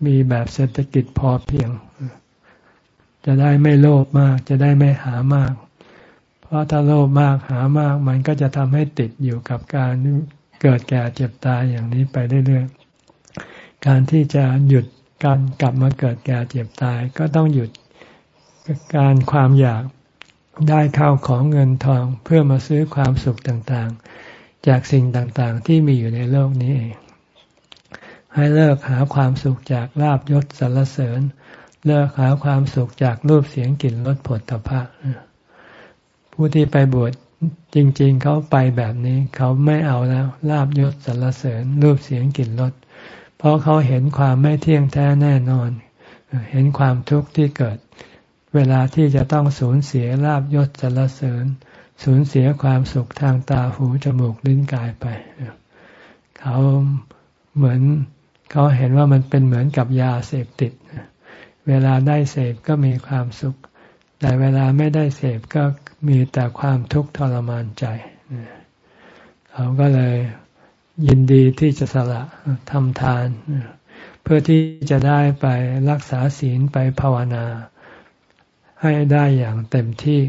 มีแบบเศรษฐกิจพอเพียง จะได้ไม่โลภมาก จะได้ไม่หามาก เพราะถ้าโลภมากหามาก มันก็จะทำให้ติดอยู่กับการเกิดแก่เจ็บตายอย่างนี้ไปเรื่อยๆ การที่จะหยุดการกลับมาเกิดแก่เจ็บตาย ก็ต้องหยุดการความอยากได้ข้าวของเงินทองเพื่อมาซื้อความสุขต่างๆ จากสิ่งต่างๆ ที่มีอยู่ในโลกนี้เองให้เลิกหาความสุขจากลาบยศสรรเสริญ เลิกหาความสุขจากรูปเสียงกลิ่นรสผลตภะ ผู้ที่ไปบวชจริง ๆ เขาไปแบบนี้ เขาไม่เอาแล้วลาบยศสรรเสริญรูปเสียงกลิ่นรสเพราะเขาเห็นความไม่เที่ยงแท้แน่นอน เห็นความทุกข์ที่เกิด เวลาที่จะต้องสูญเสียลาบยศสรรเสริญ สูญเสียความสุขทางตาหูจมูกลิ้นกายไป เขาเหมือนเขาเห็นว่ามันเป็นเหมือนกับยาเสพติด เวลาได้เสพก็มีความสุข แต่เวลาไม่ได้เสพก็มีแต่ความทุกข์ทรมานใจ เขาก็เลยยินดีที่จะสละทำทาน เพื่อที่จะได้ไปรักษาศีลไปภาวนา ให้ได้อย่างเต็มที่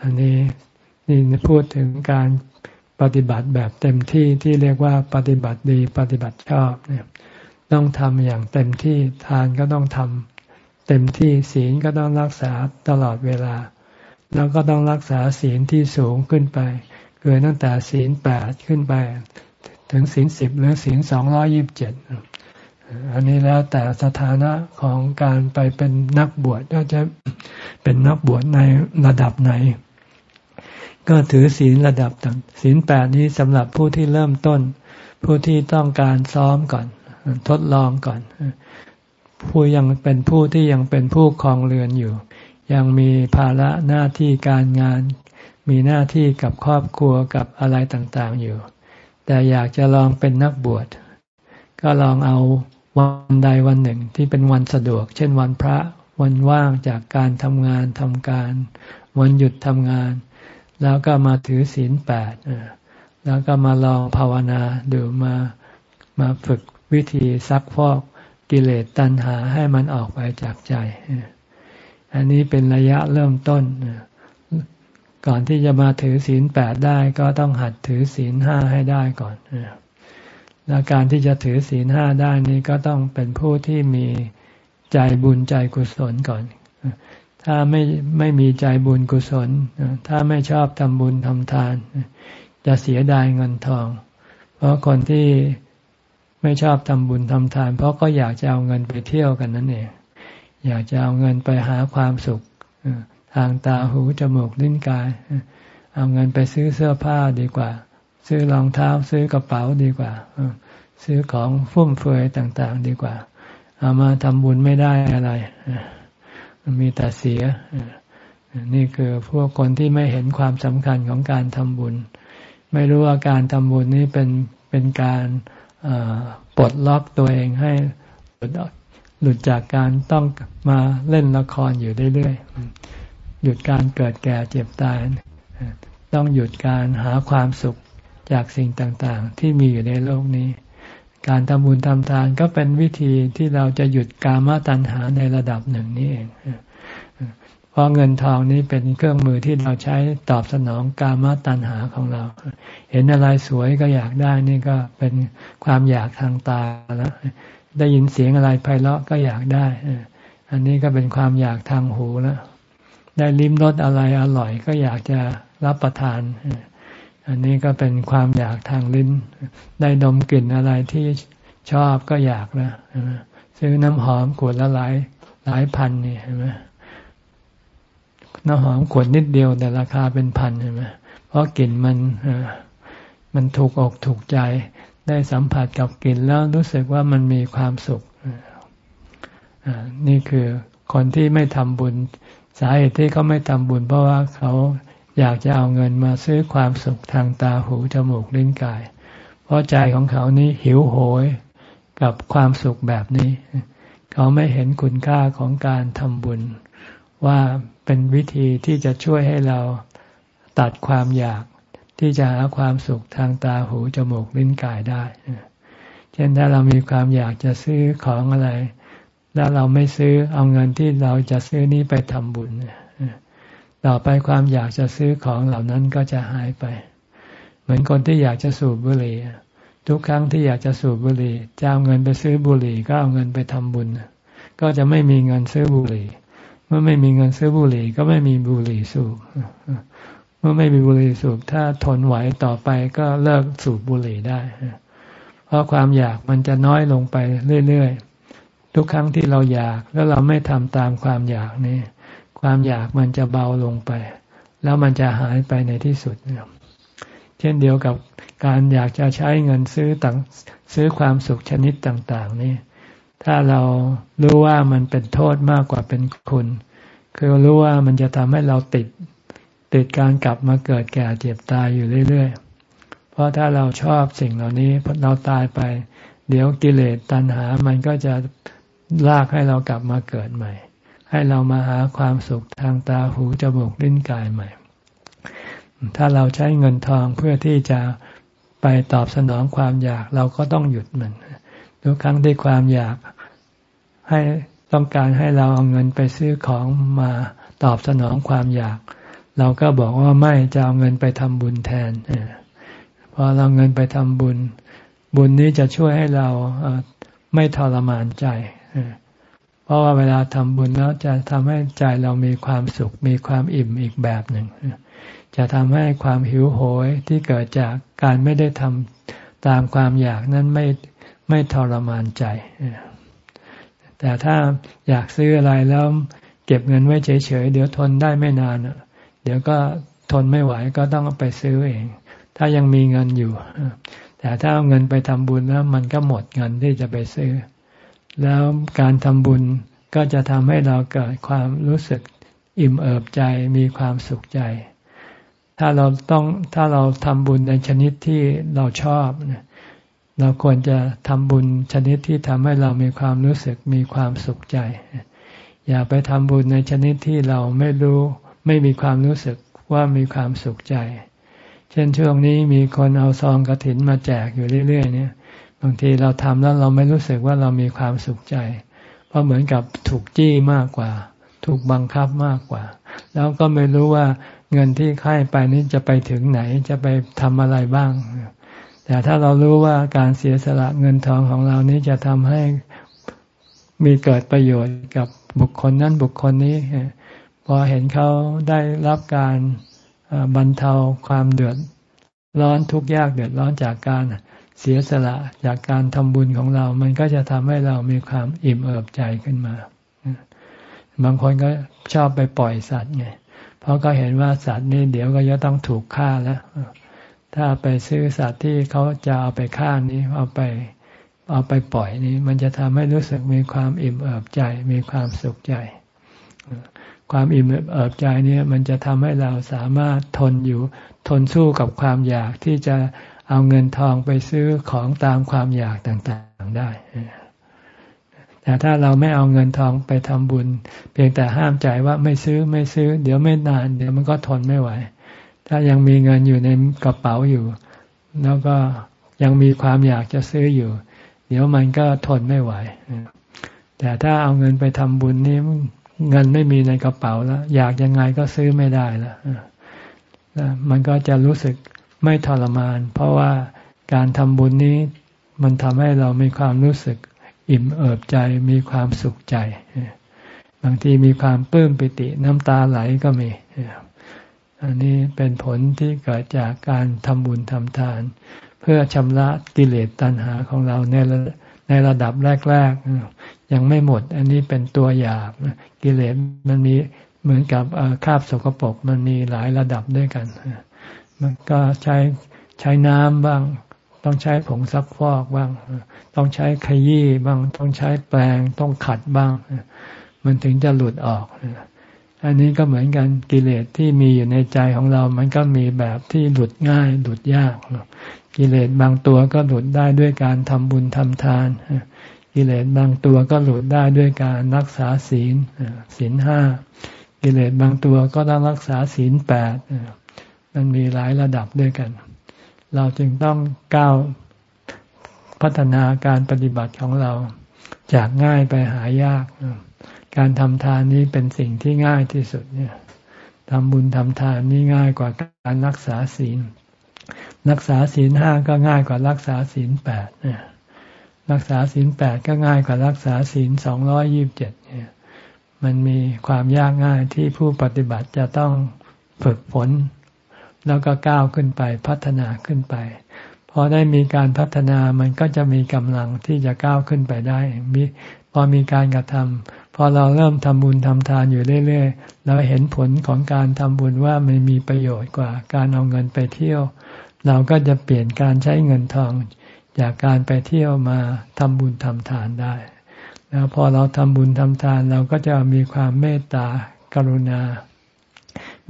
อันนี้นี่พูดถึงการปฏิบัติแบบเต็มที่ที่เรียกว่าปฏิบัติดีปฏิบัติชอบเนี่ยต้องทำอย่างเต็มที่ทานก็ต้องทำ เต็มที่ศีลก็ต้องรักษาตลอดเวลา แล้วก็ต้องรักษาศีลที่สูงขึ้นไปคือตั้งแต่ศีลแปดขึ้นไป ถึงศีลสิบหรือศีลสองร้อยิบเจ็ดอันนี้แล้วแต่สถานะของการไปเป็นนักบวชก็จะเป็นนักบวชในระดับไหน ก็ถือศีลระดับต่างศีลแปดนี้สำหรับผู้ที่เริ่มต้น ผู้ที่ต้องการซ้อมก่อน ทดลองก่อน ผู้ยังเป็นผู้ที่ยังเป็นผู้ครองเรือนอยู่ ยังมีภาระหน้าที่การงาน มีหน้าที่กับครอบครัวกับอะไรต่างๆอยู่ แต่อยากจะลองเป็นนักบวช ก็ลองเอาวันใดวันหนึ่งที่เป็นวันสะดวก เช่นวันพระวันว่างจากการทำงานทำการ วันหยุดทำงาน แล้วก็มาถือศีลแปดแล้วก็มาลองภาวนาดูมามาฝึกวิธีซักฟอก กิเลสตัณหาให้มันออกไปจากใจ อันนี้เป็นระยะเริ่มต้น ก่อนที่จะมาถือศีลแปดได้ก็ต้องหัดถือศีลห้าให้ได้ก่อนแล้วการที่จะถือศีลห้าได้นี้ก็ต้องเป็นผู้ที่มีใจบุญใจกุศลก่อน ถ้าไม่ไม่มีใจบุญกุศล ถ้าไม่ชอบทำบุญทำทาน จะเสียดายเงินทอง เพราะคนที่ ไม่ชอบทำบุญทำทาน เพราะก็อยากจะเอาเงินไปเที่ยวกันนั่นเองอยากจะเอาเงินไปหาความสุขทางตาหูจมูกลิ้นกาย เอาเงินไปซื้อเสื้อผ้าดีกว่า ซื้อรองเท้าซื้อกระเป๋าดีกว่า ซื้อของฟุ่มเฟือยต่างๆ ดีกว่า เอามาทำบุญไม่ได้อะไรมีแต่เสีย นี่คือพวกคนที่ไม่เห็นความสำคัญของการทำบุญ ไม่รู้ว่าการทำบุญนี้เป็นเป็นการ ปลดล็อกตัวเองให้หลุดหลุดจากการต้องมาเล่นละครอยู่เรื่อยๆหยุดการเกิดแก่เจ็บตายต้องหยุดการหาความสุขจากสิ่งต่างๆ ที่มีอยู่ในโลกนี้ การทำบุญทำทานก็เป็นวิธีที่เราจะหยุดกามตัณหาในระดับหนึ่งนี่เอง เพราะเงินทองนี้เป็นเครื่องมือที่เราใช้ตอบสนองกามตัณหาของเรา เห็นอะไรสวยก็อยากได้นี่ก็เป็นความอยากทางตาแล้วได้ยินเสียงอะไรไพเราะก็อยากได้ อันนี้ก็เป็นความอยากทางหูแล้วได้ลิ้มรสอะไรอร่อยก็อยากจะรับประทาน อันนี้ก็เป็นความอยากทางลิ้น ได้ดมกลิ่นอะไรที่ชอบก็อยากนะซื้อน้ำหอมขวดละหลายหลายพันนี่เห็นไหม น้ำหอมขวดนิดเดียวแต่ราคาเป็นพันเห็นไหมเพราะกลิ่นมันมันถูกอกถูกใจ ได้สัมผัสกับกลิ่นแล้วรู้สึกว่ามันมีความสุขนี่คือคนที่ไม่ทำบุญ สาเหตุที่เขาไม่ทำบุญ เพราะว่าเขาอยากจะเอาเงินมาซื้อความสุขทางตาหูจมูกลิ้นกาย เพราะใจของเขานี้หิวโหยกับความสุขแบบนี้ เขาไม่เห็นคุณค่าของการทำบุญ ว่าเป็นวิธีที่จะช่วยให้เราตัดความอยากที่จะหาความสุขทางตาหูจมูกลิ้นกายได้ เช่นถ้าเรามีความอยากจะซื้อของอะไร แล้วเราไม่ซื้อเอาเงินที่เราจะซื้อนี้ไปทำบุญต่อไปความอยากจะซื้อของเหล่านั้นก็จะหายไป เหมือนคนที่อยากจะสูบบุหรี่ทุกครั้งที่อยากจะสูบบุหรี่จะเอาเงินไปซื้อบุหรี่ ก็เอาเงินไปทำบุญ ก็จะไม่มีเงินซื้อบุหรี่ เมื่อไม่มีเงินซื้อบุหรี่ ก็ไม่มีบุหรี่สูบเมื่อไม่มีบุหรี่สูบ ถ้าทนไหวต่อไปก็เลิกสูบบุหรี่ได้เพราะความอยากมันจะน้อยลงไปเรื่อยๆทุกครั้งที่เราอยากแล้วเราไม่ทำตามความอยากนี่ความอยากมันจะเบาลงไป แล้วมันจะหายไปในที่สุดเช่นเดียวกับการอยากจะใช้เงินซื้อต่างซื้อความสุขชนิดต่าง ๆ นี่ ถ้าเรารู้ว่ามันเป็นโทษมากกว่าเป็นคุณ คือรู้ว่ามันจะทำให้เราติด ติดการกลับมาเกิดแก่เจ็บตายอยู่เรื่อยๆ เพราะถ้าเราชอบสิ่งเหล่านี้พอเราตายไป เดี๋ยวกิเลสตัณหา มันก็จะลากให้เรากลับมาเกิดใหม่ ให้เรามาหาความสุขทางตาหูจมูกลิ้นกายใหม่ ถ้าเราใช้เงินทองเพื่อที่จะไปตอบสนองความอยากเราก็ต้องหยุดมันทุกครั้งที่ความอยาก ให้ต้องการให้เราเอาเงินไปซื้อของมาตอบสนองความอยาก เราก็บอกว่าไม่จะเอาเงินไปทำบุญแทนพอเราเงินไปทำบุญ บุญนี้จะช่วยให้เราไม่ทรมานใจเพราะว่าเวลาทำบุญแล้วจะทำให้ใจเรามีความสุข มีความอิ่มอีกแบบหนึ่งจะทำให้ความหิวโหยที่เกิดจากการไม่ได้ทำตามความอยากนั้นไม่ไม่ทรมานใจ แต่ถ้าอยากซื้ออะไรแล้วเก็บเงินไว้เฉยๆเดี๋ยวทนได้ไม่นานเดี๋ยวก็ทนไม่ไหวก็ต้องไปซื้อเอง ถ้ายังมีเงินอยู่ แต่ถ้าเอาเงินไปทำบุญแล้ว มันก็หมดเงินที่จะไปซื้อ แล้วการทำบุญก็จะทำให้เราเกิดความรู้สึกอิ่มเอิบใจมีความสุขใจ ถ้าเราต้องถ้าเราทำบุญในชนิดที่เราชอบเเราควรจะทำบุญชนิดที่ทำให้เรามีความรู้สึกมีความสุขใจ อย่าไปทำบุญในชนิดที่เราไม่รู้ไม่มีความรู้สึกว่ามีความสุขใจ เช่นช่วงนี้มีคนเอาซองกระถินมาแจกอยู่เรื่อยๆเนี่ย บางทีเราทำแล้วเราไม่รู้สึกว่าเรามีความสุขใจ เพราะเหมือนกับถูกจี้มากกว่า ถูกบังคับมากกว่า แล้วก็ไม่รู้ว่าเงินที่ค่ายไปนี้จะไปถึงไหนจะไปทำอะไรบ้าง แต่ถ้าเรารู้ว่าการเสียสละเงินทองของเรานี้จะทำให้มีเกิดประโยชน์กับบุคคลนั้นบุคคลนี้ พอเห็นเขาได้รับการบรรเทาความเดือดร้อนทุกข์ยากเดือดร้อนจากการเสียสละจากการทำบุญของเรา มันก็จะทำให้เรามีความอิ่มเอิบใจขึ้นมา บางคนก็ชอบไปปล่อยสัตว์ไง เพราะก็เห็นว่าสัตว์นี่เดี๋ยวก็จะต้องถูกฆ่าแล้ว ถ้าไปซื้อสัตว์ที่เขาจะเอาไปฆ่านี้เอาไปเอาไปปล่อยนี้ มันจะทำให้รู้สึกมีความอิ่มเอิบใจ มีความสุขใจ ความอิ่มเอิบใจนี่ยมันจะทำให้เราสามารถทนอยู่ ทนสู้กับความอยากที่จะเอาเงินทองไปซื้อของตามความอยากต่างๆได้ แต่ถ้าเราไม่เอาเงินทองไปทำบุญ เพียงแต่ห้ามใจว่าไม่ซื้อไม่ซื้อ เดี๋ยวไม่นาน เดี๋ยวมันก็ทนไม่ไหว ถ้ายังมีเงินอยู่ในกระเป๋าอยู่ แล้วก็ยังมีความอยากจะซื้ออยู่ เดี๋ยวมันก็ทนไม่ไหว แต่ถ้าเอาเงินไปทำบุญนี่เงินไม่มีในกระเป๋าแล้ว อยากยังไงก็ซื้อไม่ได้แล้วมันก็จะรู้สึกไม่ทรมาน เพราะว่าการทำบุญนี้มันทำให้เรามีความรู้สึกอิ่มเอิบใจมีความสุขใจ บางทีมีความปลื้มปิติน้ำตาไหลก็มี อันนี้เป็นผลที่เกิดจากการทำบุญทำทาน เพื่อชำระกิเลสตัณหาของเราในในระดับแรกๆ ยังไม่หมด อันนี้เป็นตัวอย่างกิเลสมันมีเหมือนกับคาบสกปรกมันมีหลายระดับด้วยกัน มันก็ใช้ใช้น้ำบ้าง ต้องใช้ผงซักฟอกบ้าง ต้องใช้ขยี้บ้าง ต้องใช้แปรงต้องขัดบ้าง มันถึงจะหลุดออก อันนี้ก็เหมือนกันกิเลสที่มีอยู่ในใจของเรา มันก็มีแบบที่หลุดง่ายหลุดยาก กิเลสบางตัวก็หลุดได้ด้วยการทำบุญทำทาน กิเลสบางตัวก็หลุดได้ด้วยการรักษาศีลศีลห้ากิเลสบางตัวก็ต้องรักษาศีลแปดมันมีหลายระดับด้วยกัน เราจึงต้องก้าวพัฒนาการปฏิบัติของเรา จากง่ายไปหายาก การทำทานนี้เป็นสิ่งที่ง่ายที่สุดเนี่ยทำบุญทำทานนี่ง่ายกว่าการรักษาศีล รักษาศีลห้าก็ง่ายกว่ารักษาศีลแปดเนี่ยรักษาศีลแปดก็ง่ายกว่ารักษาศีลสองร้อยยิบเจ็ดเนี่ยมันมีความยากง่ายที่ผู้ปฏิบัติจะต้องฝึกฝน แล้วก็ก้าวขึ้นไปพัฒนาขึ้นไปพอได้มีการพัฒนามันก็จะมีกำลังที่จะก้าวขึ้นไปได้มีพอมีการกระทำ พอเราเริ่มทำบุญทำทานอยู่เรื่อยๆ เราเห็นผลของการทำบุญว่ามันมีประโยชน์กว่าการเอาเงินไปเที่ยว เราก็จะเปลี่ยนการใช้เงินทองจากการไปเที่ยวมาทำบุญทำทานได้ แล้วพอเราทำบุญทำทานเราก็จะมีความเมตตากรุณา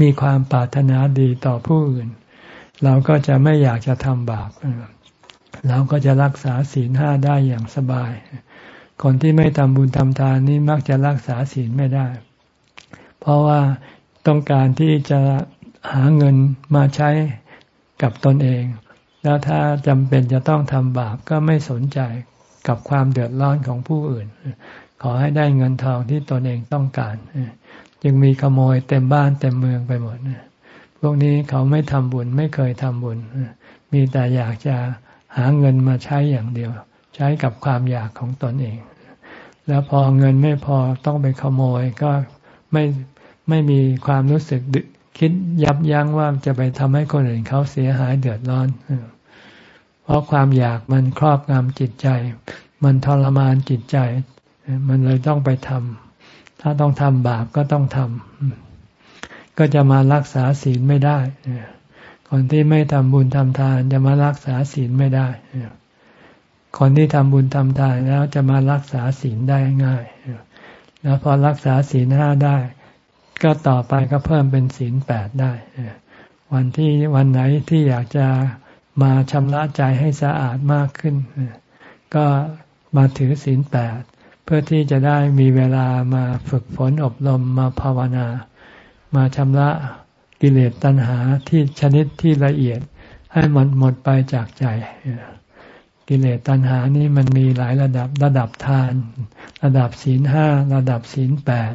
มีความปรารถนาดีต่อผู้อื่น เราก็จะไม่อยากจะทำบาปเราก็จะรักษาศีลห้าได้อย่างสบาย คนที่ไม่ทำบุญทำทานนี่มักจะรักษาศีลไม่ได้ เพราะว่าต้องการที่จะหาเงินมาใช้กับตนเอง แล้วถ้าจำเป็นจะต้องทำบาปก็ไม่สนใจกับความเดือดร้อนของผู้อื่น ขอให้ได้เงินทองที่ตนเองต้องการ จึงมีขโมยเต็มบ้านเต็มเมืองไปหมดพวกนี้เขาไม่ทำบุญไม่เคยทำบุญ มีแต่อยากจะหาเงินมาใช้อย่างเดียว ใช้กับความอยากของตนเอง แล้วพอเงินไม่พอต้องไปขโมยก็ไม่ไม่มีความรู้สึกคิดยับยั้งว่าจะไปทำให้คนอื่นเขาเสียหายเดือดร้อน เพราะความอยากมันครอบงำจิตใจ มันทรมานจิตใจ มันเลยต้องไปทำถ้าต้องทำบาปก็ต้องทำก็จะมารักษาศีลไม่ได้คนที่ไม่ทำบุญทำทานจะมารักษาศีลไม่ได้ คนที่ทำบุญทำทานแล้วจะมารักษาศีลได้ง่าย แล้วพอรักษาศีลห้าได้ ก็ต่อไปก็เพิ่มเป็นศีลแปดได้ วันที่วันไหนที่อยากจะมาชำระใจให้สะอาดมากขึ้น ก็มาถือศีลแปดเพื่อที่จะได้มีเวลามาฝึกฝนอบรมมาภาวนา มาชำระกิเลสตัณหาที่ชนิดที่ละเอียดให้หมดหมดไปจากใจ กิเลสตัณหานี่มันมีหลายระดับระดับทาน ระดับศีลห้าระดับศีลแปด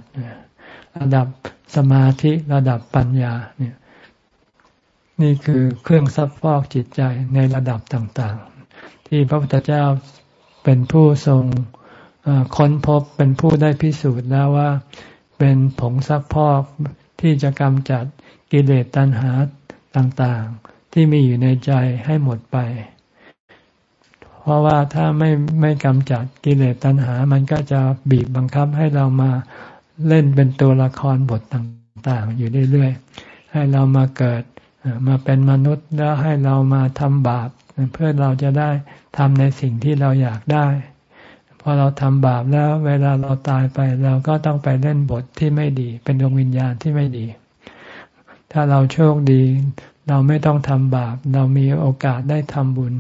ระดับสมาธิระดับปัญญาเนี่ยนี่คือเครื่องซับฟอกจิตใจในระดับต่างๆ ที่พระพุทธเจ้าเป็นผู้ทรงค้นพบเป็นผู้ได้พิสูจน์แล้วว่า เป็นผงซักพอกที่จะกำจัดกิเลสตัณหาต่างๆ ที่มีอยู่ในใจให้หมดไป เพราะว่าถ้าไม่ไม่กำจัดกิเลสตัณหา มันก็จะบีบบังคับให้เรามาเล่นเป็นตัวละครบทต่าง ๆ อยู่เรื่อยๆ ให้เรามาเกิดมาเป็นมนุษย์แล้วให้เรามาทำบาป เพื่อเราจะได้ทำในสิ่งที่เราอยากได้ พอเราทำบาปแล้วเวลาเราตายไปเราก็ต้องไปเล่นบทที่ไม่ดี เป็นดวงวิญญาณที่ไม่ดี ถ้าเราโชคดี เราไม่ต้องทำบาป เรามีโอกาสได้ทำบุญ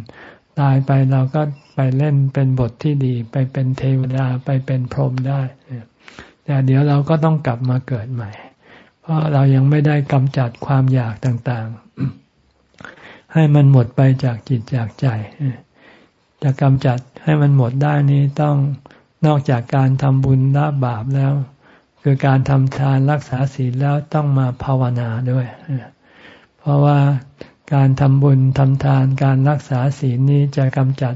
ตายไปเราก็ไปเล่นเป็นบทที่ดี ไปเป็นเทวดาไปเป็นพรหมได้แต่เดี๋ยวเราก็ต้องกลับมาเกิดใหม่ เพราะเรายังไม่ได้กำจัดความอยากต่างๆ ให้มันหมดไปจากจิตจากใจจะกำจัดให้มันหมดได้นี้ต้องนอกจากการทำบุญละบาปแล้ว คือการทำทานรักษาศีลแล้วต้องมาภาวนาด้วย เพราะว่า การทำบุญทำทานการรักษาศีลนี้จะกำจัด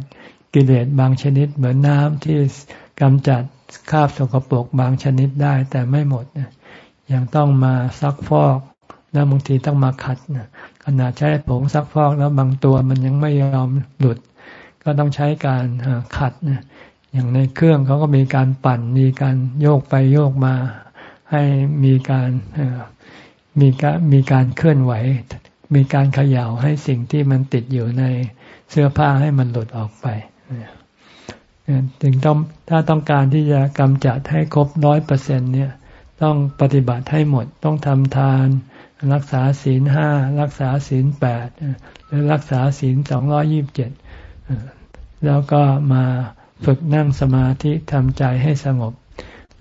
กิเลสบางชนิดเหมือนน้ำที่กำจัดคราบสกปรกบางชนิดได้แต่ไม่หมดยังต้องมาซักฟอกแล้วบางทีต้องมาขัดขนาดใช้ผงซักฟอกแล้วบางตัวมันยังไม่ยอมหลุด ก็ต้องใช้การขัดอย่างในเครื่องเขาก็มีการปั่นมีการโยกไปโยกมา ให้มีการมีการมีการเคลื่อนไหว มีการเขย่าให้สิ่งที่มันติดอยู่ในเสื้อผ้าให้มันหลุดออกไปถึงต้องถ้าต้องการที่จะกำจัดให้ครบร้อยเปอร์เซ็นเนี่ย ต้องปฏิบัติให้หมด ต้องทำทาน รักษาศีลห้ารักษาศีลแปดหรือรักษาศีลสองร้อยี่บเจ็ดแล้วก็มาฝึกนั่งสมาธิทำใจให้สงบ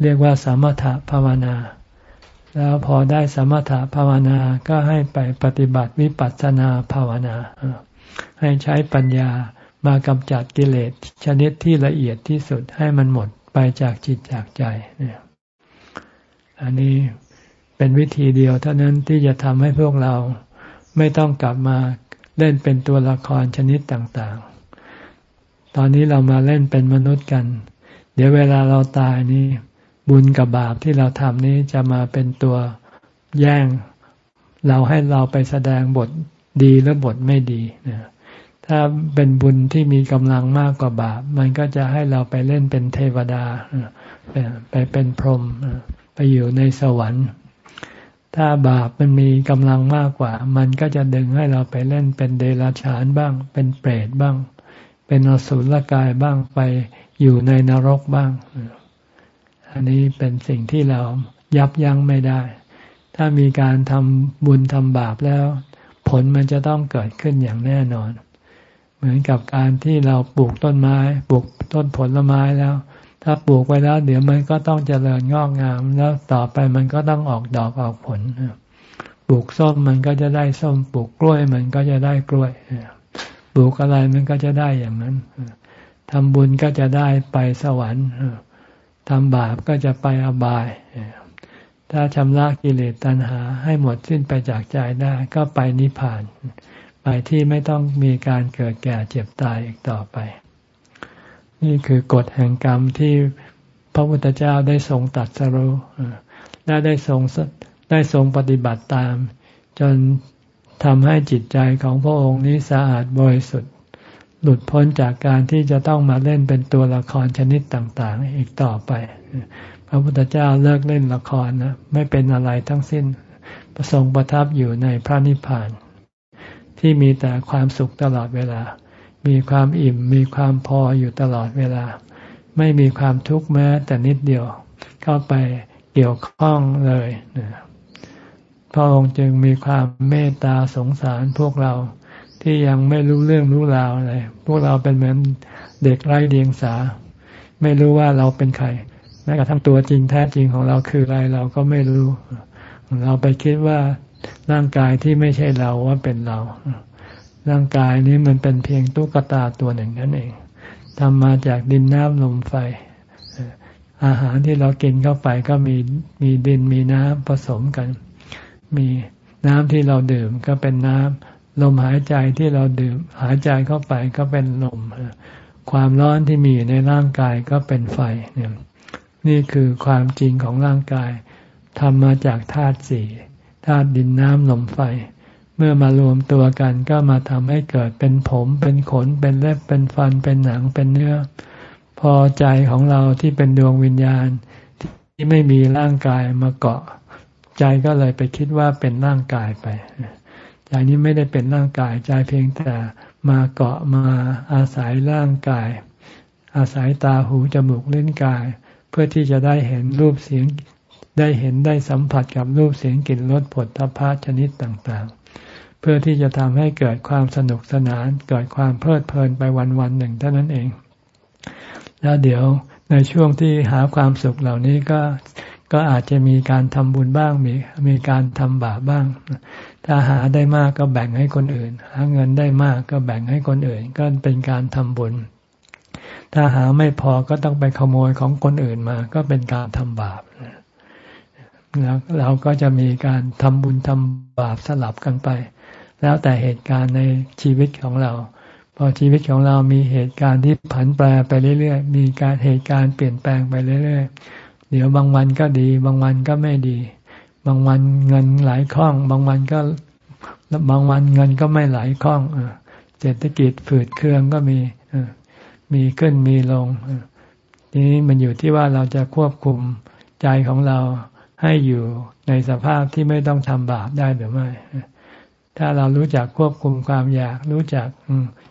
เรียกว่าสมถะภาวนา แล้วพอได้สมถภาวนาก็ให้ไปปฏิบัติวิปัสสนาภาวนา ให้ใช้ปัญญามากำจัดกิเลสชนิดที่ละเอียดที่สุดให้มันหมดไปจากจิตจากใจเนี่ยอันนี้เป็นวิธีเดียวเท่านั้นที่จะทำให้พวกเราไม่ต้องกลับมาเล่นเป็นตัวละครชนิดต่างๆ ตอนนี้เรามาเล่นเป็นมนุษย์กัน เดี๋ยวเวลาเราตายนี้ บุญกับบาปที่เราทำนี้จะมาเป็นตัวแย่ง เราให้เราไปแสดงบทดีหรือบทไม่ดีนะถ้าเป็นบุญที่มีกำลังมากกว่าบาป มันก็จะให้เราไปเล่นเป็นเทวดา ไปเป็นพรหมไปอยู่ในสวรรค์ ถ้าบาปมันมีกำลังมากกว่า มันก็จะดึงให้เราไปเล่นเป็นเดรัจฉานบ้าง เป็นเปรตบ้าง เป็นอสุรกายบ้างไปอยู่ในนรกบ้าง อันนี้เป็นสิ่งที่เรายับยั้งไม่ได้ ถ้ามีการทำบุญทำบาปแล้ว ผลมันจะต้องเกิดขึ้นอย่างแน่นอน เหมือนกับการที่เราปลูกต้นไม้ ปลูกต้นผลไม้แล้ว ถ้าปลูกไปแล้ว เดี๋ยวมันก็ต้องเจริญงอกงาม แล้วต่อไปมันก็ต้องออกดอกออกผลปลูกส้มมันก็จะได้ส้ม ปลูกกล้วยมันก็จะได้กล้วยปลูกอะไรมันก็จะได้อย่างนั้นทำบุญก็จะได้ไปสวรรค์ ทำบาปก็จะไปอบาย ถ้าชำระกิเลสตัณหาให้หมดสิ้นไปจากใจได้ก็ไปนิพพาน ไปที่ไม่ต้องมีการเกิดแก่เจ็บตายอีกต่อไป นี่คือกฎแห่งกรรมที่พระพุทธเจ้าได้ทรงตัดสรุและได้ทรงได้ทรงปฏิบัติตาม จนทำให้จิตใจของพระองค์นี้สะอาดบริสุทธิ์ หลุดพ้นจากการที่จะต้องมาเล่นเป็นตัวละครชนิดต่างๆ อีกต่อไป พระพุทธเจ้าเลิกเล่นละครนะไม่เป็นอะไรทั้งสิ้น ประสงค์ประทับอยู่ในพระนิพพาน ที่มีแต่ความสุขตลอดเวลา มีความอิ่ม มีความพออยู่ตลอดเวลา ไม่มีความทุกข์แม้แต่นิดเดียว เข้าไปเกี่ยวข้องเลยพระองค์จึงมีความเมตตาสงสารพวกเรา ที่ยังไม่รู้เรื่องรู้ราวอะไร พวกเราเป็นเหมือนเด็กไร้เดียงสา ไม่รู้ว่าเราเป็นใคร แม้กระทั่งตัวจริงแท้จริงของเราคืออะไรเราก็ไม่รู้ เราไปคิดว่าร่างกายที่ไม่ใช่เราว่าเป็นเรา ร่างกายนี้มันเป็นเพียงตุ๊กตาตัวหนึ่งนั่นเองทำมาจากดินน้ำลมไฟ อาหารที่เรากินเข้าไปก็มีมีดินมีน้ำผสมกัน มีน้ำที่เราดื่มก็เป็นน้ำ ลมหายใจที่เราดื่มหายใจเข้าไปก็เป็นลม ความร้อนที่มีอยู่ในร่างกายก็เป็นไฟเนี่ยนี่คือความจริงของร่างกายทำมาจากธาตุสี่ธาตุดินน้ำลมไฟ เมื่อมารวมตัวกันก็มาทำให้เกิดเป็นผม เป็นขน เป็นเล็บ เป็นฟัน เป็นหนัง เป็นเนื้อ พอใจของเราที่เป็นดวงวิญญาณ ที่ไม่มีร่างกายมาเกาะ ใจก็เลยไปคิดว่าเป็นร่างกายไป ใจนี้ไม่ได้เป็นร่างกาย ใจเพียงแต่มาเกาะมาอาศัยร่างกาย อาศัยตาหูจมูกเล่นกาย เพื่อที่จะได้เห็นรูปเสียงได้เห็นได้สัมผัสกับรูปเสียงกลิ่นรสผลทพะชนิดต่างๆ เพื่อที่จะทำให้เกิดความสนุกสนาน เกิดความเพลิดเพลินไปวันๆหนึ่งเท่านั้นเอง แล้วเดี๋ยวในช่วงที่หาความสุขเหล่านี้ก็ก็อาจจะมีการทำบุญบ้างมีมีการทำบาปบ้าง ถ้าหาได้มากก็แบ่งให้คนอื่น หาเงินได้มากก็แบ่งให้คนอื่น ก็เป็นการทำบุญ ถ้าหาไม่พอก็ต้องไปขโมยของคนอื่นมา ก็เป็นการทำบาปแล้วเราก็จะมีการทำบุญทำบาปสลับกันไป แล้วแต่เหตุการณ์ในชีวิตของเรา พอชีวิตของเรามีเหตุการณ์ที่ผันแปรไปเรื่อยๆ มีการเหตุการณ์เปลี่ยนแปลงไปเรื่อยๆ เดี๋ยวบางวันก็ดี บางวันก็ไม่ดี บางวันเงินไหลคล่อง บางวันก็บางวันเงินก็ไม่ไหลคล่องเศรษฐกิจฝืดเครื่องก็มีมีขึ้นมีลงทีนี้มันอยู่ที่ว่าเราจะควบคุมใจของเราให้อยู่ในสภาพที่ไม่ต้องทำบาปได้หรือไม่ถ้าเรารู้จักควบคุมความอยาก รู้จัก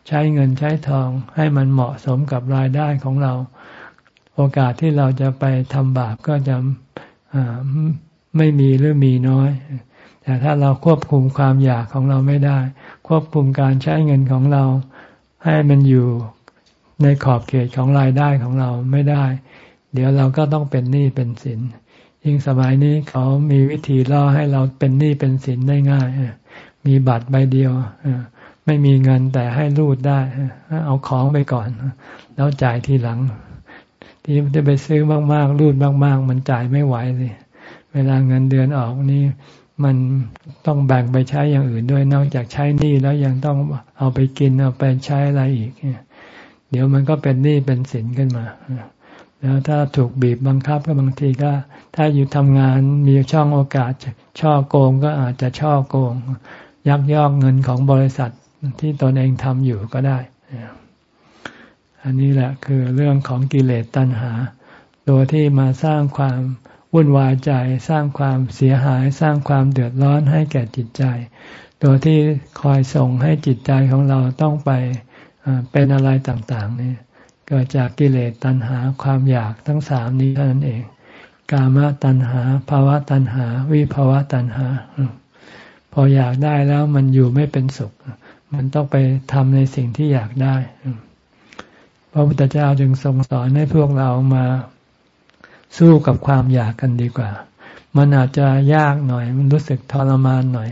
ใช้เงินใช้ทอง ให้มันเหมาะสมกับรายได้ของเรา โอกาสที่เราจะไปทำบาปก็จะ ไม่มีหรือมีน้อย แต่ถ้าเราควบคุมความอยากของเราไม่ได้ ควบคุมการใช้เงินของเรา ให้มันอยู่ในขอบเขตของรายได้ของเราไม่ได้ เดี๋ยวเราก็ต้องเป็นหนี้เป็นสิน ยิ่งสมัยนี้เขามีวิธีล่อให้เราเป็นหนี้เป็นสินได้ง่าย มีบัตรใบเดียวไม่มีเงินแต่ให้รูดได้ เอาของไปก่อน แล้วจ่ายทีหลัง ที่จะไปซื้อมากๆ รูดมาก ๆ มันจ่ายไม่ไหวเลย เวลาเงินเดือนออกนี่มันต้องแบ่งไปใช้อย่างอื่นด้วยนอกจากใช้หนี้แล้วยังต้องเอาไปกินเอาไปใช้อะไรอีกเดี๋ยวมันก็เป็นหนี้เป็นสินขึ้นมาแล้วถ้าถูกบีบบังคับก็บางทีก็ ถ้าอยู่ทำงานมีช่องโอกาสช่อโกงก็อาจจะช่อโกง ยักยอกเงินของบริษัทที่ตนเองทำอยู่ก็ได้ อันนี้แหละคือเรื่องของกิเลสตัณหา ตัวที่มาสร้างความ วุ่นวายใจสร้างความเสียหายสร้างความเดือดร้อนให้แก่จิตใจ ตัวที่คอยส่งให้จิตใจของเราต้องไปเป็นอะไรต่างๆนี่เกิดจากกิเลสตัณหาความอยากทั้งสามนี้เท่านั้นเอง กามตัณหาภาวะตัณหา วิภาวะตัณหา พออยากได้แล้วมันอยู่ไม่เป็นสุข มันต้องไปทำในสิ่งที่อยากได้พระพุทธเจ้าจึงทรงสอนให้พวกเรามา สู้กับความอยากกันดีกว่า มันอาจจะยากหน่อย มันรู้สึกทรมานหน่อย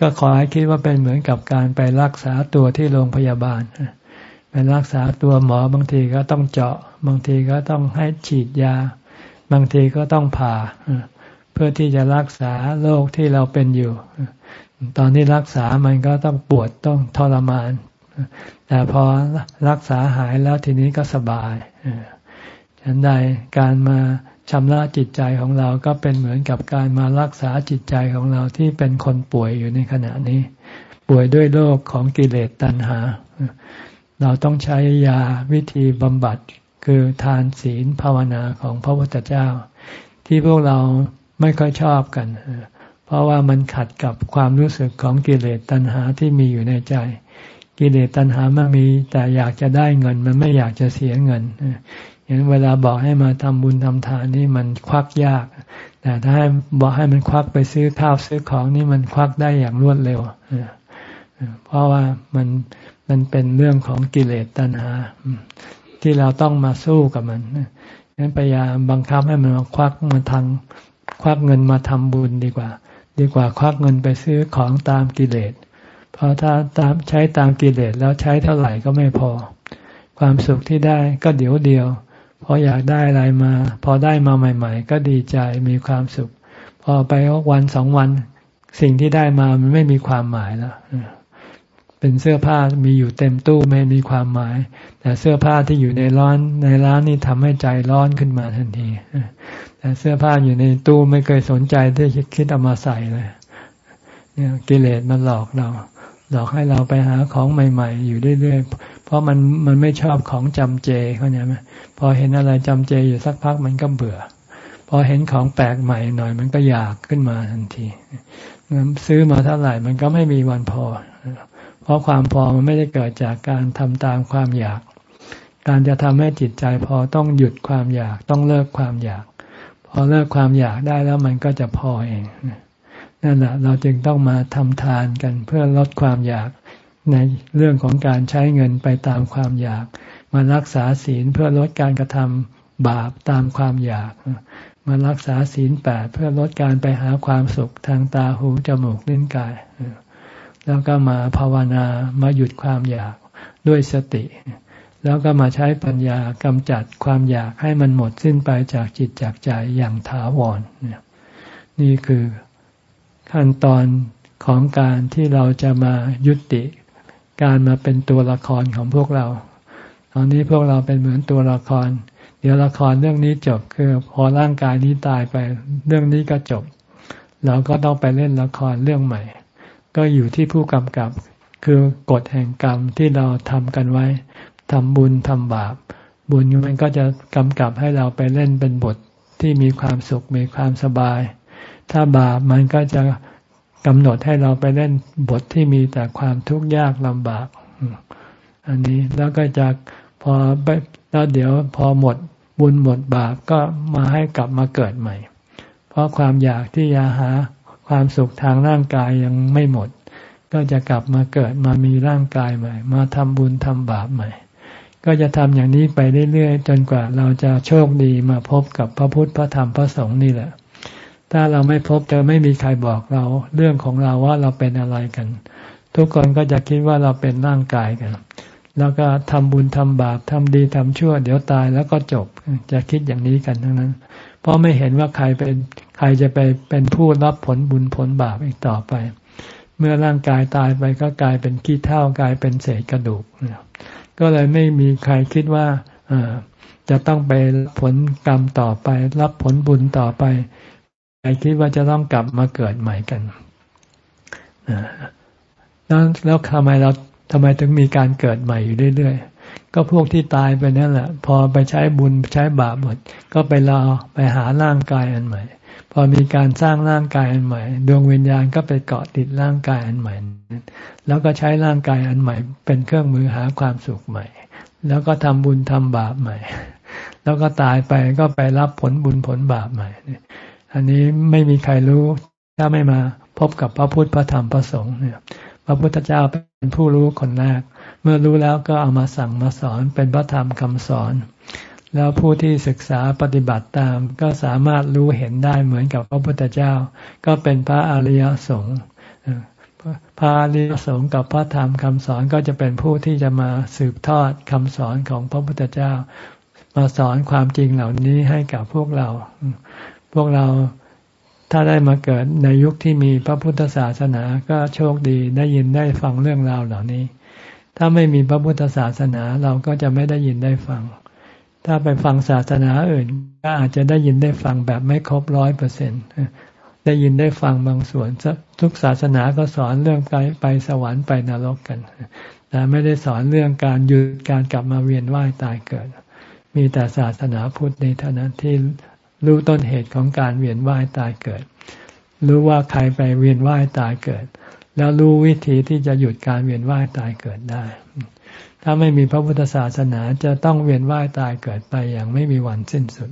ก็ขอให้คิดว่าเป็นเหมือนกับการไปรักษาตัวที่โรงพยาบาลไปรักษาตัวหมอบางทีก็ต้องเจาะ บางทีก็ต้องให้ฉีดยา บางทีก็ต้องผ่าเพื่อที่จะรักษาโรคที่เราเป็นอยู่ ตอนที่รักษามันก็ต้องปวดต้องทรมาน แต่พอรักษาหายแล้วทีนี้ก็สบาย ฉันใดการมาชำระจิตใจของเราก็เป็นเหมือนกับการมารักษาจิตใจของเราที่เป็นคนป่วยอยู่ในขณะนี้ ป่วยด้วยโรคของกิเลสตัณหา เราต้องใช้ยาวิธีบำบัดคือทานศีลภาวนาของพระพุทธเจ้า ที่พวกเราไม่ค่อยชอบกัน เพราะว่ามันขัดกับความรู้สึกของกิเลสตัณหาที่มีอยู่ในใจ กิเลสตัณหามันมี แต่อยากจะได้เงินมันไม่อยากจะเสียเงิน อย่างเวลาบอกให้มาทำบุญทำทานนี่มันควักยาก แต่ถ้าให้บอกให้มันควักไปซื้อข้าวซื้อของนี่มันควักได้อย่างรวดเร็ว เพราะว่ามันมันเป็นเรื่องของกิเลสตัณหา ที่เราต้องมาสู้กับมันนั้นพยายามบังคับให้มันมาควักมาทางควักเงินมาทำบุญดีกว่า ดีกว่าควักเงินไปซื้อของตามกิเลส เพราะถ้าตามใช้ตามกิเลสแล้วใช้เท่าไหร่ก็ไม่พอ ความสุขที่ได้ก็เดี๋ยวเดียว พออยากได้อะไรมา พอได้มาใหม่ ๆ ก็ดีใจมีความสุข พอไปวันสองวัน สิ่งที่ได้มามันไม่มีความหมายแล้วเป็นเสื้อผ้ามีอยู่เต็มตู้ไม่มีความหมาย แต่เสื้อผ้าที่อยู่ในร้อนในร้านนี่ทำให้ใจร้อนขึ้นมาทันทีแต่เสื้อผ้าอยู่ในตู้ไม่เคยสนใจที่คิดเอามาใส่เลย เนี่ยกิเลสมันหลอกเรา หลอกให้เราไปหาของใหม่ ๆ อยู่เรื่อยๆ เพราะมันมันไม่ชอบของจำเจเขาเนี่ไหมพอเห็นอะไรจำเจอยู่สักพักมันก็เบื่อ พอเห็นของแปลกใหม่หน่อยมันก็อยากขึ้นมาทันทีซื้อมาเท่าไหร่มันก็ไม่มีวันพอ เพราะความพอมันไม่ได้เกิดจากการทำตามความอยาก การจะทำให้จิตใจพอต้องหยุดความอยากต้องเลิกความอยาก พอเลิกความอยากได้แล้วมันก็จะพอเอง นั่นแหละเราจึงต้องมาทำทานกันเพื่อลดความอยากในเรื่องของการใช้เงินไปตามความอยาก มารักษาศีลเพื่อลดการกระทำบาปตามความอยาก มารักษาศีลแปดเพื่อลดการไปหาความสุขทางตาหูจมูกลิ้นกาย แล้วก็มาภาวนามาหยุดความอยากด้วยสติ แล้วก็มาใช้ปัญญากำจัดความอยากให้มันหมดสิ้นไปจากจิตจากใจอย่างถาวรนี่คือ ขั้นตอนของการที่เราจะมายุติการมาเป็นตัวละครของพวกเรา ตอนนี้พวกเราเป็นเหมือนตัวละคร เดี๋ยวละครเรื่องนี้จบคือพอร่างกายนี้ตายไป เรื่องนี้ก็จบ เราก็ต้องไปเล่นละครเรื่องใหม่ ก็อยู่ที่ผู้กำกับ คือกฎแห่งกรรมที่เราทำกันไว้ทำบุญทำบาป บุญมันก็จะกำกับให้เราไปเล่นเป็นบทที่มีความสุขมีความสบาย ถ้าบาปมันก็จะกำหนดให้เราไปเล่นบทที่มีแต่ความทุกข์ยากลำบาก อันนี้แล้วก็จะพอไปแล้วเดี๋ยวพอหมดบุญหมดบาปก็มาให้กลับมาเกิดใหม่ เพราะความอยากที่จะหาความสุขทางร่างกายยังไม่หมด ก็จะกลับมาเกิดมามีร่างกายใหม่ มาทำบุญทำบาปใหม่ ก็จะทำอย่างนี้ไปเรื่อยๆจนกว่าเราจะโชคดีมาพบกับพระพุทธพระธรรมพระสงฆ์นี่แหละ ถ้าเราไม่พบจะไม่มีใครบอกเราเรื่องของเราว่าเราเป็นอะไรกัน ทุกคนก็จะคิดว่าเราเป็นร่างกายกัน แล้วก็ทำบุญทำบาปทำดีทำชั่ว เดี๋ยวตายแล้วก็จบจะคิดอย่างนี้กันทั้งนั้น เพราะไม่เห็นว่าใครเป็นใครจะไปเป็นผู้รับผลบุญผลบาปอีกต่อไป เมื่อร่างกายตายไปก็กลายเป็นขี้เท่ากลายเป็นเศษกระดูกก็เลยไม่มีใครคิดว่าจะต้องไปผลกรรมต่อไป รับผลบุญต่อไป ครคิดว่าจะต้องกลับมาเกิดใหม่กันแล้วแล้วทำไมเราทำไมถึงมีการเกิดใหม่อยู่เรื่อยๆ ก็พวกที่ตายไปนั่นแหละ พอไปใช้บุญใช้บาปหมด ก็ไปรอไปหาร่างกายอันใหม่ พอมีการสร้างร่างกายอันใหม่ ดวงวิญญาณก็ไปเกาะติดร่างกายอันใหม่ แล้วก็ใช้ร่างกายอันใหม่ เป็นเครื่องมือหาความสุขใหม่ แล้วก็ทำบุญทำบาปใหม่ แล้วก็ตายไปก็ไปรับผลบุญผลบาปใหม่ อันนี้ไม่มีใครรู้ถ้าไม่มาพบกับพระพุทธพระธรรมพระสงฆ์เนี่ย พระพุทธเจ้าเป็นผู้รู้คนแรก เมื่อรู้แล้วก็เอามาสั่งมาสอนเป็นพระธรรมคำสอน แล้วผู้ที่ศึกษาปฏิบัติตามก็สามารถรู้เห็นได้เหมือนกับพระพุทธเจ้า ก็เป็นพระอริยสงฆ์พระอริยสงฆ์กับพระธรรมคำสอนก็จะเป็นผู้ที่จะมาสืบทอดคำสอนของพระพุทธเจ้า มาสอนความจริงเหล่านี้ให้กับพวกเรา พวกเราถ้าได้มาเกิดในยุคที่มีพระพุทธศาสนาก็โชคดีได้ยินได้ฟังเรื่องราวเหล่านี้ ถ้าไม่มีพระพุทธศาสนาเราก็จะไม่ได้ยินได้ฟัง ถ้าไปฟังศาสนาอื่น ก็อาจจะได้ยินได้ฟังแบบไม่ครบร้อยเปอร์เซ็นได้ยินได้ฟังบางส่วน ทุกศาสนาก็สอนเรื่องไปไปสวรรค์ไปนรกกัน แต่ไม่ได้สอนเรื่องการหยุดการกลับมาเวียนว่ายตายเกิด มีแต่ศาสนาพุทธในเท่านั้นที่ รู้ต้นเหตุของการเวียนว่ายตายเกิด รู้ว่าใครไปเวียนว่ายตายเกิด แล้วรู้วิธีที่จะหยุดการเวียนว่ายตายเกิดได้ ถ้าไม่มีพระพุทธศาสนาจะต้องเวียนว่ายตายเกิดไปอย่างไม่มีวันสิ้นสุด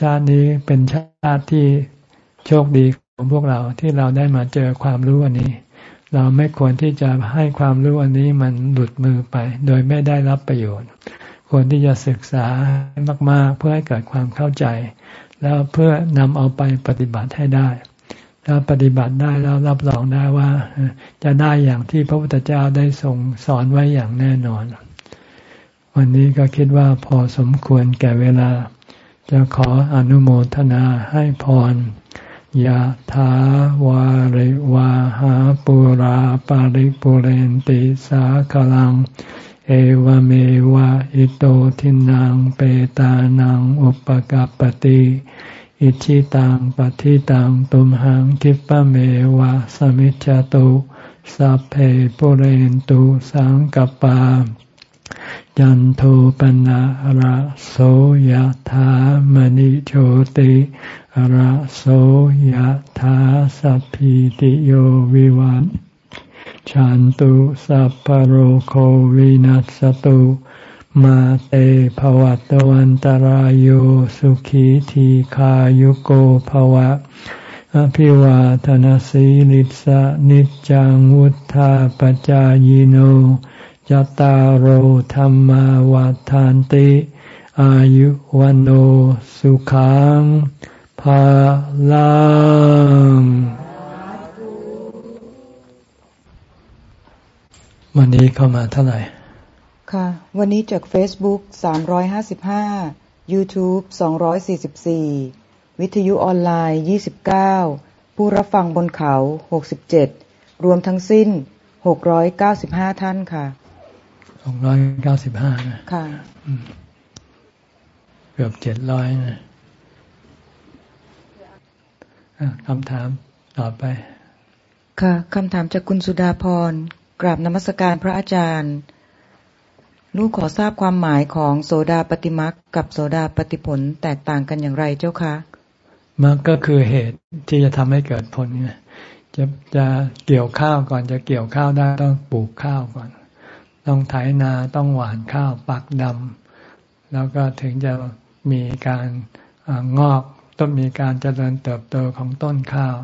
ชาตินี้เป็นชาติที่โชคดีของพวกเราที่เราได้มาเจอความรู้อันนี้ เราไม่ควรที่จะให้ความรู้อันนี้มันหลุดมือไป โดยไม่ได้รับประโยชน์ ควรที่จะศึกษามาก ๆ เพื่อให้เกิดความเข้าใจ แล้วเพื่อนำเอาไปปฏิบัติให้ได้ ถ้าปฏิบัติได้แล้วรับรองได้ว่า จะได้อย่างที่พระพุทธเจ้าได้ทรงสอนไว้อย่างแน่นอน วันนี้ก็คิดว่าพอสมควรแก่เวลา จะขออนุโมทนาให้พรยะถาวาริวาหาปุราปาริปุเรนติสาคลัง เอวเมวะอิโตทินังเปตานังอุปกัปติอิชิตังปฏิตังตุมหังคิปะเมวะสมิจจตุสัพเพปุเรนตุสังกปาจันโทปนะระโสยธามณิโชติระโสยธาสัพพิติโยวิวัน ฉันตุสัพพโรโควินัสตุ มาเตภวัตวันตารโยสุขีทีขายุโกภวะ อภิวาทนสีลิสะนิจังวุธาปจายโนจตารโหธรรมวาทานติ อายุวันโอสุขังภาลัง วันนี้เข้ามาเท่าไหร่ ค่ะ วันนี้จาก Facebook 355 YouTube 244 วิทยุออนไลน์ 29 ผู้รับฟังบนเขา 67 รวมทั้งสิ้น 695 ท่านค่ะ695 นะ ค่ะ เกือบ 700นะคำถามต่อไป ค่ะ คำถามจากคุณสุดาพร กราบนมัสการพระอาจารย์ ลูกขอทราบความหมายของโสดาปฏิมักกับโสดาปฏิผลแตกต่างกันอย่างไรเจ้าคะมักก็คือเหตุที่จะทำให้เกิดผลจะจะเกี่ยวข้าวก่อนจะเกี่ยวข้าวได้ต้องปลูกข้าวก่อน ต้องไถนาต้องหว่านข้าวปักดำแล้วก็ถึงจะมีการงอกต้นมีการเจริญเติบโตของต้นข้าว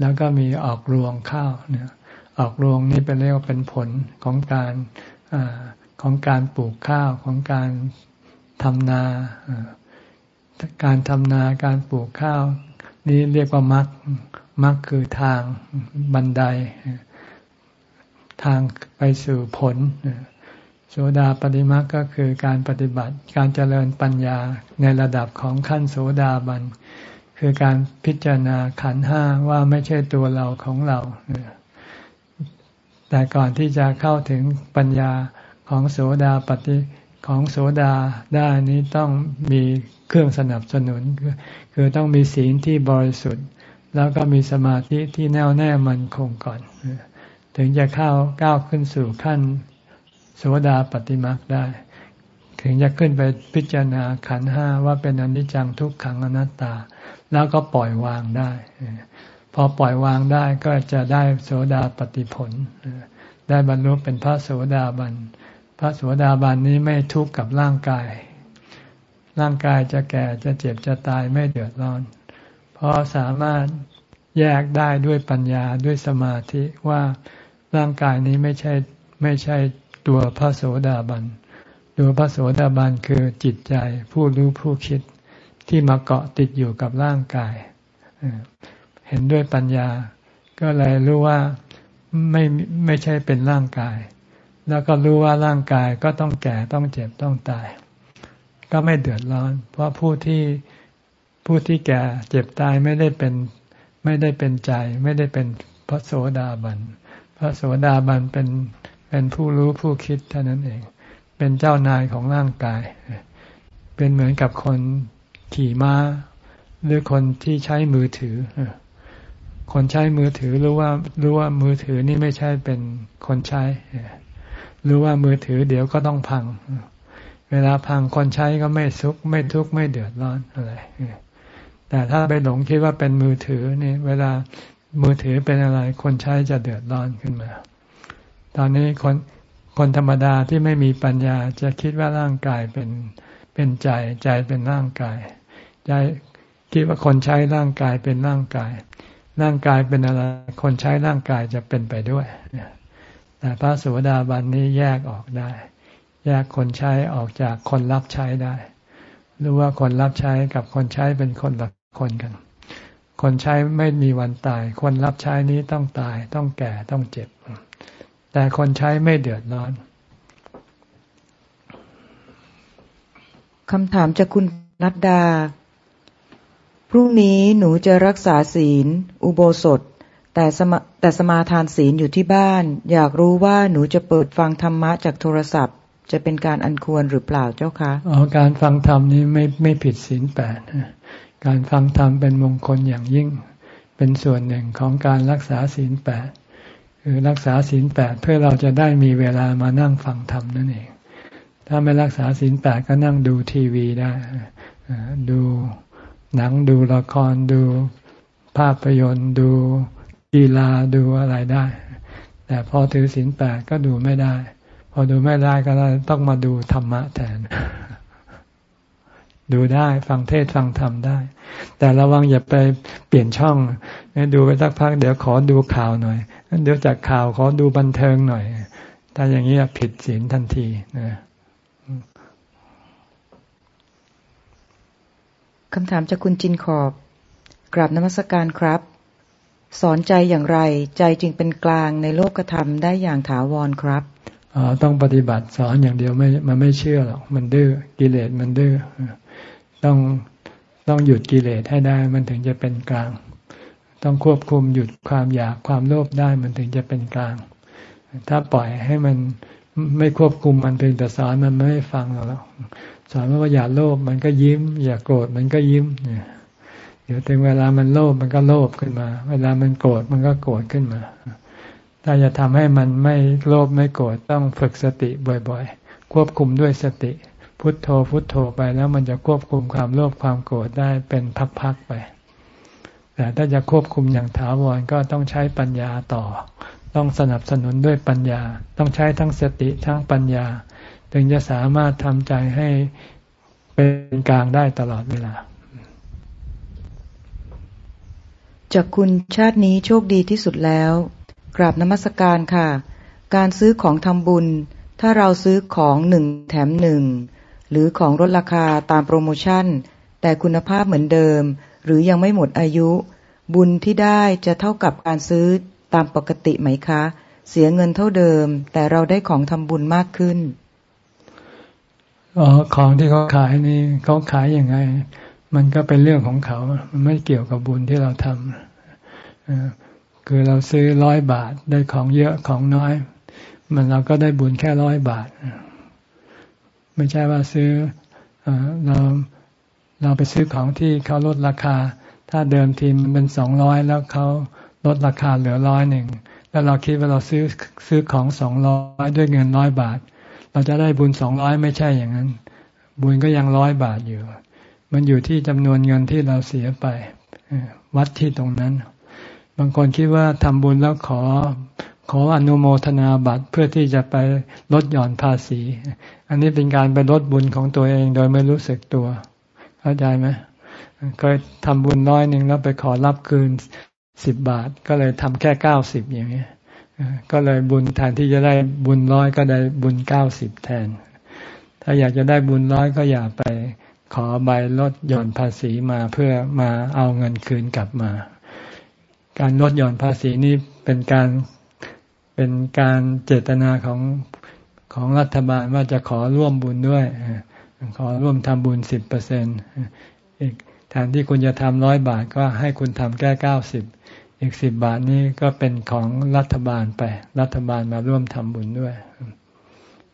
แล้วก็มีออกรวงข้าวเนี่ย ออกรวงนี่เป็นเรียกว่าเป็นผลของการของการปลูกข้าวของการทำนาการทำนาการปลูกข้าว นี้เรียกว่ามักมักคือทางบันได ทางไปสู่ผลโสดาปฏิมักก็คือการปฏิบัติการเจริญปัญญาในระดับของขั้นโสดาบัน คือการพิจารณาขันห้าว่าไม่ใช่ตัวเราของเรา แต่ก่อนที่จะเข้าถึงปัญญาของโสดาปฏิของโสดาได้นี้ต้องมีเครื่องสนับสนุน คือต้องมีศีลที่บริสุทธิ์ แล้วก็มีสมาธิที่แน่วแน่มั่นคงก่อน ถึงจะเข้าก้าวขึ้นสู่ขั้นโสดาปฏิมาได้ ถึงจะขึ้นไปพิจารณาขันห้าว่าเป็นอนิจจังทุกขังอนัตตา แล้วก็ปล่อยวางได้ พอปล่อยวางได้ก็จะได้โสดาปฏิผล ได้บรรลุเป็นพระโสดาบัน พระสวสดาบันนี้ไม่ทุกข์กับร่างกาย ร่างกายจะแก่จะเจ็บจะตายไม่เดือดร้อน เพราะสามารถแยกได้ด้วยปัญญาด้วยสมาธิว่าร่างกายนี้ไม่ใช่ไม่ใช่ตัวพระโสดาบัน ตัวพระโสดาบันคือจิตใจผู้รู้ผู้คิดที่มาเกาะติดอยู่กับร่างกาย ห็นด้วยปัญญา ก็เลยรู้ว่าไม่ไม่ใช่เป็นร่างกาย แล้วก็รู้ว่าร่างกายก็ต้องแก่ต้องเจ็บต้องตาย ก็ไม่เดือดร้อน เพราะผู้ที่ผู้ที่แก่เจ็บตายไม่ได้เป็นไม่ได้เป็นใจ ไม่ได้เป็นพระโสดาบัน พระโสดาบันเป็นเป็นผู้รู้ผู้คิดเท่านั้นเอง เป็นเจ้านายของร่างกาย เป็นเหมือนกับคนขี่ม้า หรือคนที่ใช้มือถือ คนใช้มือถือรู้ว่ารู้ว่ามือถือนี่ไม่ใช่เป็นคนใช้รู้ว่ามือถือเดี๋ยวก็ต้องพัง เวลาพังคนใช้ก็ไม่สุขไม่ทุกข์ไม่เดือดร้อนอะไรแต่ถ้าไปหลงคิดว่าเป็นมือถือนี่ เวลามือถือเป็นอะไร คนใช้จะเดือดร้อนขึ้นมา ตอนนี้คนคนธรรมดาที่ไม่มีปัญญาจะคิดว่าร่างกายเป็นเป็นใจใจเป็นร่างกายใจคิดว่าคนใช้ร่างกายเป็นร่างกาย ร่างกายเป็นอะไร คนใช้ร่างกายจะเป็นไปด้วยแต่พระสวสดาบันนี้แยกออกได้ แยกคนใช้ออกจากคนรับใช้ได้ รู้ว่าคนรับใช้กับคนใช้เป็นคนละคนกัน คนใช้ไม่มีวันตาย คนรับใช้นี้ต้องตาย ต้องแก่ต้องเจ็บ แต่คนใช้ไม่เดือดร้อนคำถามจากคุณนัดดา รุ่งนี้หนูจะรักษาศีล อุโบสถ แต่สมาแต่สมาทานศีลอยู่ที่บ้าน อยากรู้ว่าหนูจะเปิดฟังธรรมะจากโทรศัพท์ จะเป็นการอันควรหรือเปล่าเจ้าคะอ๋อการฟังธรรมนี้ไม่ไม่ผิดศีลแปดการฟังธรรมเป็นมงคลอย่างยิ่ง เป็นส่วนหนึ่งของการรักษาศีลแปดคือรักษาศีลแปดเพื่อเราจะได้มีเวลามานั่งฟังธรรมนั่นเอง ถ้าไม่รักษาศีลแปดก็นั่งดูทีวีได้ดู หนังดูละครดูภาพยนตร์ดูกีฬาดูอะไรได้ แต่พอถือศีลแปดก็ดูไม่ได้ พอดูไม่ได้ก็ต้องมาดูธรรมะแทน ดูได้ฟังเทศฟังธรรมได้ แต่ระวังอย่าไปเปลี่ยนช่องดูไปสักพัก เดี๋ยวขอดูข่าวหน่อย เดี๋ยวจากข่าวขอดูบันเทิงหน่อย ถ้าอย่างนี้ผิดศีลทันทีนะ คำถามจากคุณจินขอบ กราบนมัสการครับ สอนใจอย่างไร ใจจึงเป็นกลางในโลกธรรมได้อย่างถาวรครับออต้องปฏิบัติสอนอย่างเดียวไม่มันไม่เชื่อหรอกมันดื้อกิเลสมันดื้อต้องต้องหยุดกิเลสให้ได้ มันถึงจะเป็นกลาง ต้องควบคุมหยุดความอยากความโลภได้มันถึงจะเป็นกลาง ถ้าปล่อยให้มันไม่ควบคุมมันเพียงแต่สอนมันไม่ฟังเราแล้ว สอนว่าอย่าโลภมันก็ยิ้ม อย่าโกรธมันก็ยิ้มเดี๋ยวถึงเวลามันโลภมันก็โลภขึ้นมา เวลามันโกรธมันก็โกรธขึ้นมา ถ้าจะทำให้มันไม่โลภไม่โกรธต้องฝึกสติบ่อยๆ ควบคุมด้วยสติ พุทโธพุทโธไปแล้วมันจะควบคุมความโลภความโกรธได้เป็นพักๆไป แต่ถ้าจะควบคุมอย่างถาวรก็ต้องใช้ปัญญาต่อ ต้องสนับสนุนด้วยปัญญา ต้องใช้ทั้งสติทั้งปัญญา ถึงจะสามารถทำใจให้เป็นกลางได้ตลอดเวลา จากคุณชาตินี้โชคดีที่สุดแล้ว กราบนมัสการค่ะ การซื้อของทำบุญ ถ้าเราซื้อของหนึ่งแถมหนึ่งหรือของลดราคาตามโปรโมชั่น แต่คุณภาพเหมือนเดิม หรือยังไม่หมดอายุ บุญที่ได้จะเท่ากับการซื้อตามปกติไหมคะ เสียเงินเท่าเดิม แต่เราได้ของทำบุญมากขึ้น อ๋อของที่เขาขายนี่เขาขายยังไง มันก็เป็นเรื่องของเขา มันไม่เกี่ยวกับบุญที่เราทำคือเราซื้อร้อยบาทได้ของเยอะของน้อย มันเราก็ได้บุญแค่ร้อยบาท ไม่ใช่ว่าซื้อเราเราไปซื้อของที่เขาลดราคา ถ้าเดิมทีมันเป็นสองร้อยแล้วเขาลดราคาเหลือร้อยหนึ่งแล้วเราคิดว่าเราซื้อซื้อของสองร้อยด้วยเงินร้อยบาท เราจะได้บุญสองร้อยไม่ใช่อย่างนั้น บุญก็ยังร้อยบาทอยู่ มันอยู่ที่จำนวนเงินที่เราเสียไปวัดที่ตรงนั้น บางคนคิดว่าทำบุญแล้วขอขออนุโมทนาบัตรเพื่อที่จะไปลดหย่อนภาษี อันนี้เป็นการไปลดบุญของตัวเองโดยไม่รู้สึกตัว เข้าใจไหมเคยทำบุญร้อยหนึ่งแล้วไปขอรับคืนสิบบาท ก็เลยทำแค่เก้าสิบอย่างเงี้ย ก็เลยบุญแทนที่จะได้บุญร้อยก็ได้บุญเก้าสิบแทน ถ้าอยากจะได้บุญร้อยก็อย่าไปขอใบลดหย่อนภาษีมาเพื่อมาเอาเงินคืนกลับมา การลดหย่อนภาษีนี้เป็นการเป็นการเจตนาของของรัฐบาลว่าจะขอร่วมบุญด้วย ขอร่วมทำบุญสิบเปอร์เซ็นอีกแทนที่คุณจะทำร้อยบาทก็ให้คุณทำแค่เก้าสิบ อีกสิบบาทนี้ก็เป็นของรัฐบาลไป รัฐบาลมาร่วมทำบุญด้วย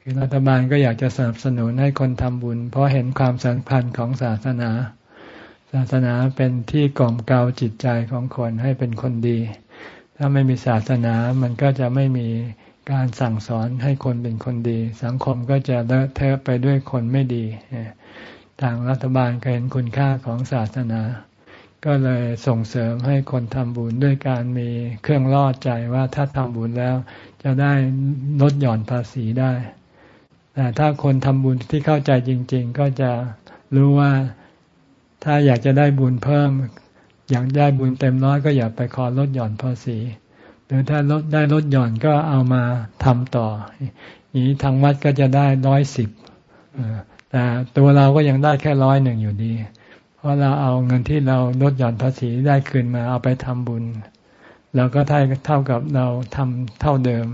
คือรัฐบาลก็อยากจะสนับสนุนให้คนทำบุญ เพราะเห็นความสำคัญของศาสนา ศาสนาเป็นที่กล่อมเกลาจิตใจของคนให้เป็นคนดี ถ้าไม่มีศาสนามันก็จะไม่มีการสั่งสอนให้คนเป็นคนดี สังคมก็จะเลอะเทอะไปด้วยคนไม่ดี ทางรัฐบาลก็เห็นคุณค่าของศาสนา ก็เลยส่งเสริมให้คนทำบุญด้วยการมีเครื่องล่อใจว่าถ้าทำบุญแล้ว จะได้ลดหย่อนภาษีได้ แต่ถ้าคนทำบุญที่เข้าใจจริง ๆ ก็จะรู้ว่าถ้าอยากจะได้บุญเพิ่ม อยากได้บุญเต็มร้อยก็อย่าไปขอลดหย่อนภาษี หรือถ้าลดได้ลดหย่อนก็เอามาทำต่ออย่างนี้ทางวัดก็จะได้ร้อยสิบแต่ตัวเราก็ยังได้แค่ร้อยหนึ่งอยู่ดี เพราะเราเอาเงินที่เราลดหย่อนภาษีได้คืนมาเอาไปทำบุญเราก็เท่าเท่ากับเราทำเท่าเดิม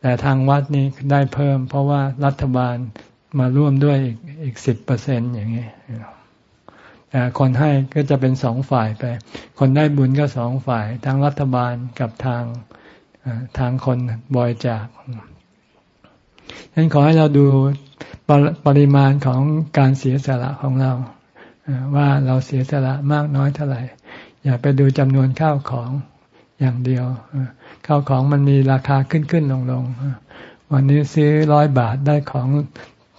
แต่ทางวัดนี้ได้เพิ่ม เพราะว่ารัฐบาลมาร่วมด้วยอีกอีกสิบเปอร์เซ็นอย่างนี้แต่คนให้ก็จะเป็นสองฝ่ายไป คนได้บุญก็สองฝ่าย ทางรัฐบาลกับทางทางคนบริจาคฉะนั้นขอให้เราดูปรปริมาณของการเสียสละของเรา ว่าเราเสียสละมากน้อยเท่าไหร่ อย่าไปดูจำนวนข้าวของอย่างเดียวข้าวของมันมีราคาขึ้นขึ้นลงลงวันนี้ซื้อร้อยบาทได้ของ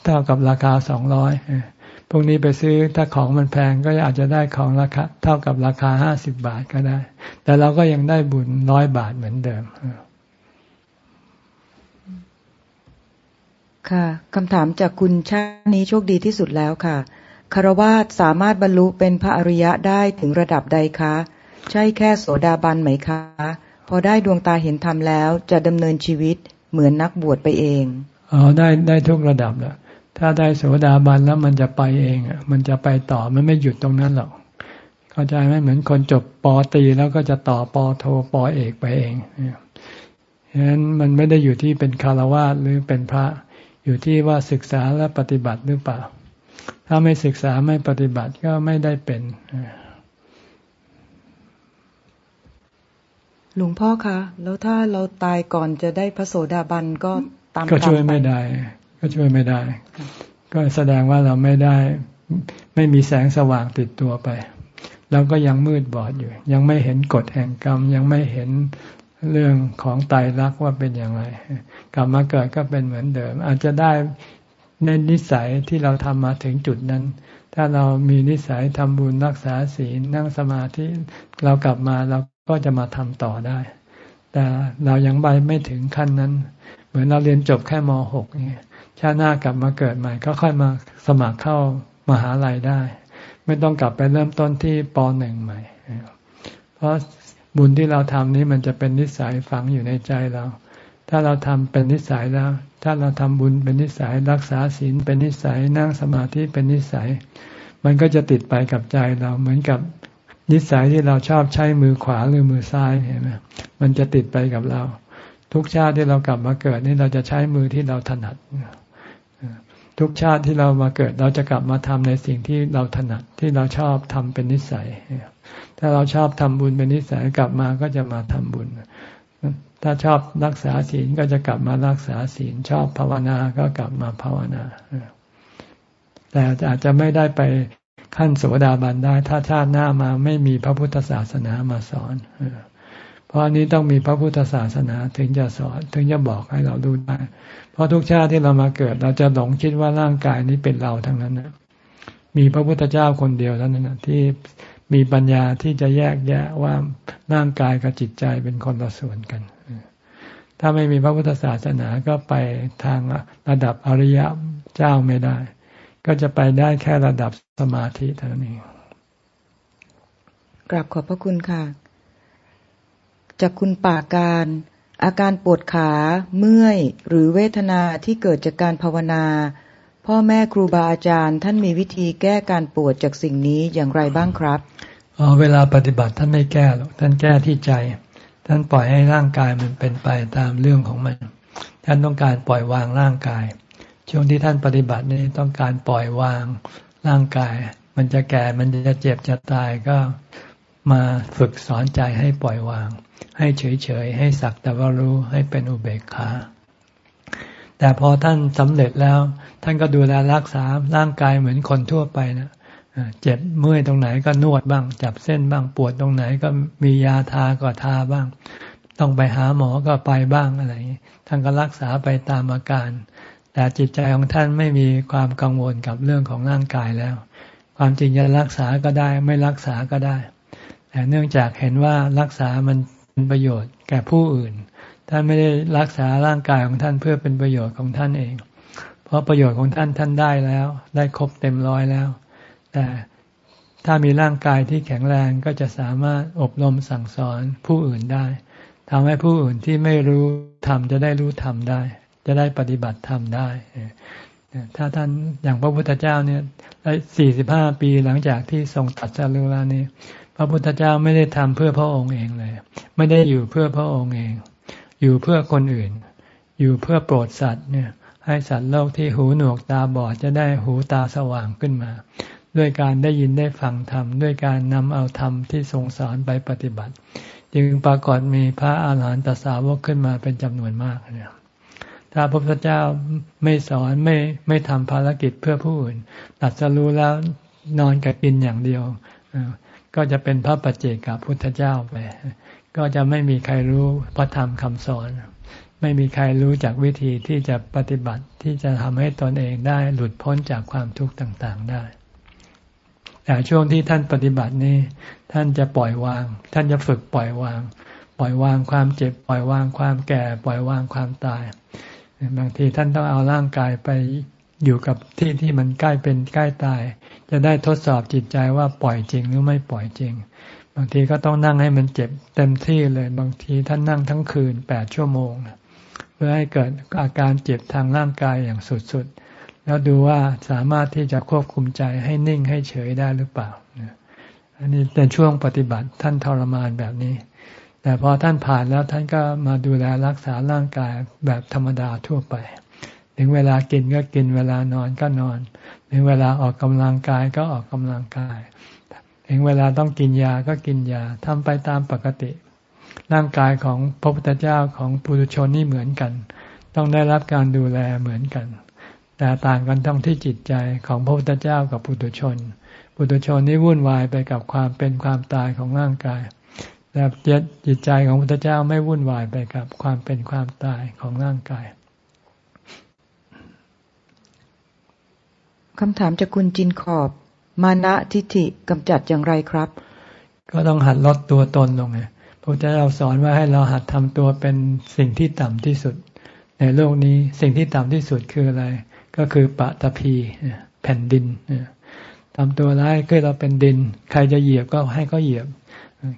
เท่ากับราคาสองร้อยพวกนี้ไปซื้อถ้าของมันแพงก็อาจจะได้ของราคาเท่ากับราคาห้าสิบบาทก็ได้ แต่เราก็ยังได้บุญร้อยบาทเหมือนเดิมค่ะคำถามจากคุณชาตินี้โชคดีที่สุดแล้วค่ะ คารวาสสามารถบรรลุเป็นพระอริยะได้ถึงระดับใดคะ ใช่แค่โสดาบันไหมคะ พอได้ดวงตาเห็นธรรมแล้วจะดำเนินชีวิตเหมือนนักบวชไปเองอ๋อได้ได้ทุกระดับแหละถ้าได้โสดาบันแล้วมันจะไปเองอะมันจะไปต่อมันไม่หยุดตรงนั้นหรอกเข้าใจไหมเหมือนคนจบปอตีแล้วก็จะต่อปอโทปอเอกไปเองฉะนั้นมันไม่ได้อยู่ที่เป็นคารวะหรือเป็นพระอยู่ที่ว่าศึกษาและปฏิบัติหรือเปล่า ถ้าไม่ศึกษาไม่ปฏิบัติก็ไม่ได้เป็น หลวงพ่อคะ แล้วถ้าเราตายก่อนจะได้พระโสดาบันก็ตามก็ช่วยไม่ได้ ก็ช่วยไม่ได้ ก็แสดงว่าเราไม่ได้ ไม่มีแสงสว่างติดตัวไปเราก็ยังมืดบอดอยู่ ยังไม่เห็นกฎแห่งกรรม ยังไม่เห็นเรื่องของตายรักว่าเป็นอย่างไร กลับมาเกิดก็เป็นเหมือนเดิม อาจจะได้ ในนิสัยที่เราทำมาถึงจุดนั้น ถ้าเรามีนิสัยทำบุญรักษาศีลนั่งสมาธิเรากลับมาเราก็จะมาทำต่อได้ แต่เรายังไปไม่ถึงขั้นนั้น เหมือนเราเรียนจบแค่ม .6 เนี่ยชาติหน้ากลับมาเกิดใหม่ ก็ค่อยมาสมัครเข้ามหาลัยได้ ไม่ต้องกลับไปเริ่มต้นที่ป .1 ใหม่ เพราะบุญที่เราทำนี้มันจะเป็นนิสัยฝังอยู่ในใจเรา ถ้าเราทำเป็นนิสัยแล้ว ถ้าเราทำบุญเป็นนิสัยรักษาศีลเป็นนิสัยนั่งสมาธิเป็นนิสัย มันก็จะติดไปกับใจเราเหมือนกับนิสัยที่เราชอบใช้มือขวาหรือมือซ้ายเห็นไหมมันจะติดไปกับเรา ทุกชาติที่เรากลับมาเกิดนี่เราจะใช้มือที่เราถนัดทุกชาติที่เรามาเกิดเราจะกลับมาทำในสิ่งที่เราถนัดที่เราชอบทำเป็นนิสัย ถ้าเราชอบทำบุญเป็นนิสัยกลับมาก็จะมาทำบุญ ถ้าชอบรักษาศีลก็จะกลับมารักษาศีล ชอบภาวนาก็กลับมาภาวนา แต่อาจจะไม่ได้ไปขั้นโสดาบันได้ ถ้าชาติหน้ามาไม่มีพระพุทธศาสนามาสอน เพราะอันนี้ต้องมีพระพุทธศาสนาถึงจะสอนถึงจะบอกให้เราดูได้ เพราะทุกชาติที่เรามาเกิด เราจะหลงคิดว่าร่างกายนี้เป็นเราทั้งนั้นนะมีพระพุทธเจ้าคนเดียวเท่านั้นนะที่มีปัญญาที่จะแยกแยะว่าร่างกายกับจิตใจเป็นคนละส่วนกัน ถ้าไม่มีพระพุทธศาสนาก็ไปทางระดับอริยะเจ้าไม่ได้ ก็จะไปได้แค่ระดับสมาธิเท่านั้นเองกราบขอบพระคุณค่ะ จากคุณป่าการ อาการปวดขาเมื่อย หรือเวทนาที่เกิดจากการภาวนา พ่อแม่ครูบาอาจารย์ท่านมีวิธีแก้การปวดจากสิ่งนี้อย่างไรบ้างครับอ๋อเวลาปฏิบัติท่านไม่แก้หรอกท่านแก้ที่ใจ ท่านปล่อยให้ร่างกายมันเป็นไปตามเรื่องของมัน ท่านต้องการปล่อยวางร่างกาย ช่วงที่ท่านปฏิบัตินี้ต้องการปล่อยวางร่างกาย มันจะแก่มันจะเจ็บจะตายก็มาฝึกสอนใจให้ปล่อยวาง ให้เฉยๆให้สักแต่ว่ารู้ให้เป็นอุเบกขาแต่พอท่านสำเร็จแล้ว ท่านก็ดูแลรักษาร่างกายเหมือนคนทั่วไปนะ เจ็บเมื่อยตรงไหนก็นวดบ้าง จับเส้นบ้างปวดตรงไหนก็มียาทาก็ทาบ้าง ต้องไปหาหมอก็ไปบ้างอะไรท่านก็รักษาไปตามอาการ แต่จิตใจของท่านไม่มีความกังวลกับเรื่องของร่างกายแล้ว ความจริงจะรักษาก็ได้ไม่รักษาก็ได้ แต่เนื่องจากเห็นว่ารักษามันเป็นประโยชน์แก่ผู้อื่น ท่านไม่ได้รักษาร่างกายของท่านเพื่อเป็นประโยชน์ของท่านเอง เพราะประโยชน์ของท่านท่านได้แล้ว ได้ครบเต็มร้อยแล้ว แต่ถ้ามีร่างกายที่แข็งแรงก็จะสามารถอบรมสั่งสอนผู้อื่นได้ทำให้ผู้อื่นที่ไม่รู้ทำจะได้รู้ทำได้ จะได้ปฏิบัติทำได้ ถ้าท่านอย่างพระพุทธเจ้าเนี่ยสี่สิบห้าปีหลังจากที่ทรงตัดสรุลานี้ พระพุทธเจ้าไม่ได้ทำเพื่อพระองค์เองเลย ไม่ได้อยู่เพื่อพระองค์เอง อยู่เพื่อคนอื่น อยู่เพื่อโปรดสัตว์เนี่ยให้สัตว์โลกที่หูหนวกตาบอดจะได้หูตาสว่างขึ้นมา ด้วยการได้ยินได้ฟังธรรม ด้วยการนำเอาธรรมที่ทรงสอนไปปฏิบัติ จึงปรากฏมีพระอาหารหันตสาวกขึ้นมาเป็นจำนวนมากเนี่ยถ้าพระพุทธเจ้าไม่สอนไม่ไม่ทำภารกิจเพื่อผู้อื่นตัดสรู้แล้วนอนกับกินอย่างเดียว ก็จะเป็นพระปัจเจกับพุทธเจ้าไป ก็จะไม่มีใครรู้พระธรรมคำสอน ไม่มีใครรู้จากวิธีที่จะปฏิบัติที่จะทำให้ตนเองได้หลุดพ้นจากความทุกข์ต่าง ๆ ได้ แต่ช่วงที่ท่านปฏิบัตินี้ ท่านจะปล่อยวาง ท่านจะฝึกปล่อยวาง ปล่อยวางความเจ็บ ปล่อยวางความแก่ ปล่อยวางความตาย บางทีท่านต้องเอาร่างกายไปอยู่กับที่ที่มันใกล้เป็นใกล้ตาย จะได้ทดสอบจิตใจว่าปล่อยจริงหรือไม่ปล่อยจริง บางทีก็ต้องนั่งให้มันเจ็บเต็มที่เลย บางทีท่านนั่งทั้งคืนแปดชั่วโมง เพื่อให้เกิดอาการเจ็บทางร่างกายอย่างสุดๆ แล้วดูว่าสามารถที่จะควบคุมใจให้นิ่งให้เฉยได้หรือเปล่าอันนี้เป็นช่วงปฏิบัติท่านทรมานแบบนี้ แต่พอท่านผ่านแล้วท่านก็มาดูแลรักษาร่างกายแบบธรรมดาทั่วไป ถึงเวลากินก็กินเวลานอนก็นอน ถึงเวลาออกกำลังกายก็ออกกำลังกาย ถึงเวลาต้องกินยาก็กินยาทำไปตามปกติ ร่างกายของพระพุทธเจ้าของปุถุชนนี่เหมือนกัน ต้องได้รับการดูแลเหมือนกัน แต่ต่างกันต้องที่จิตใจของพระพุทธเจ้ากับปุถุชน ปุถุชนนี่วุ่นวายไปกับความเป็นความตายของร่างกาย แต่จิตใจของพระพุทธเจ้าไม่วุ่นวายไปกับความเป็นความตายของร่างกายคำถามจากคุณจินขอบ มานะทิฏฐิกำจัดอย่างไรครับ ก็ต้องหัดลดตัวตนลงไงพระพุทธเจ้าสอนว่าให้เราหัดทำตัวเป็นสิ่งที่ต่ำที่สุด ในโลกนี้สิ่งที่ต่ำที่สุดคืออะไร ก็คือปะตะพีแผ่นดินทำตัวร้ายคือเราเป็นดิน ใครจะเหยียบก็ให้เขาเหยียบ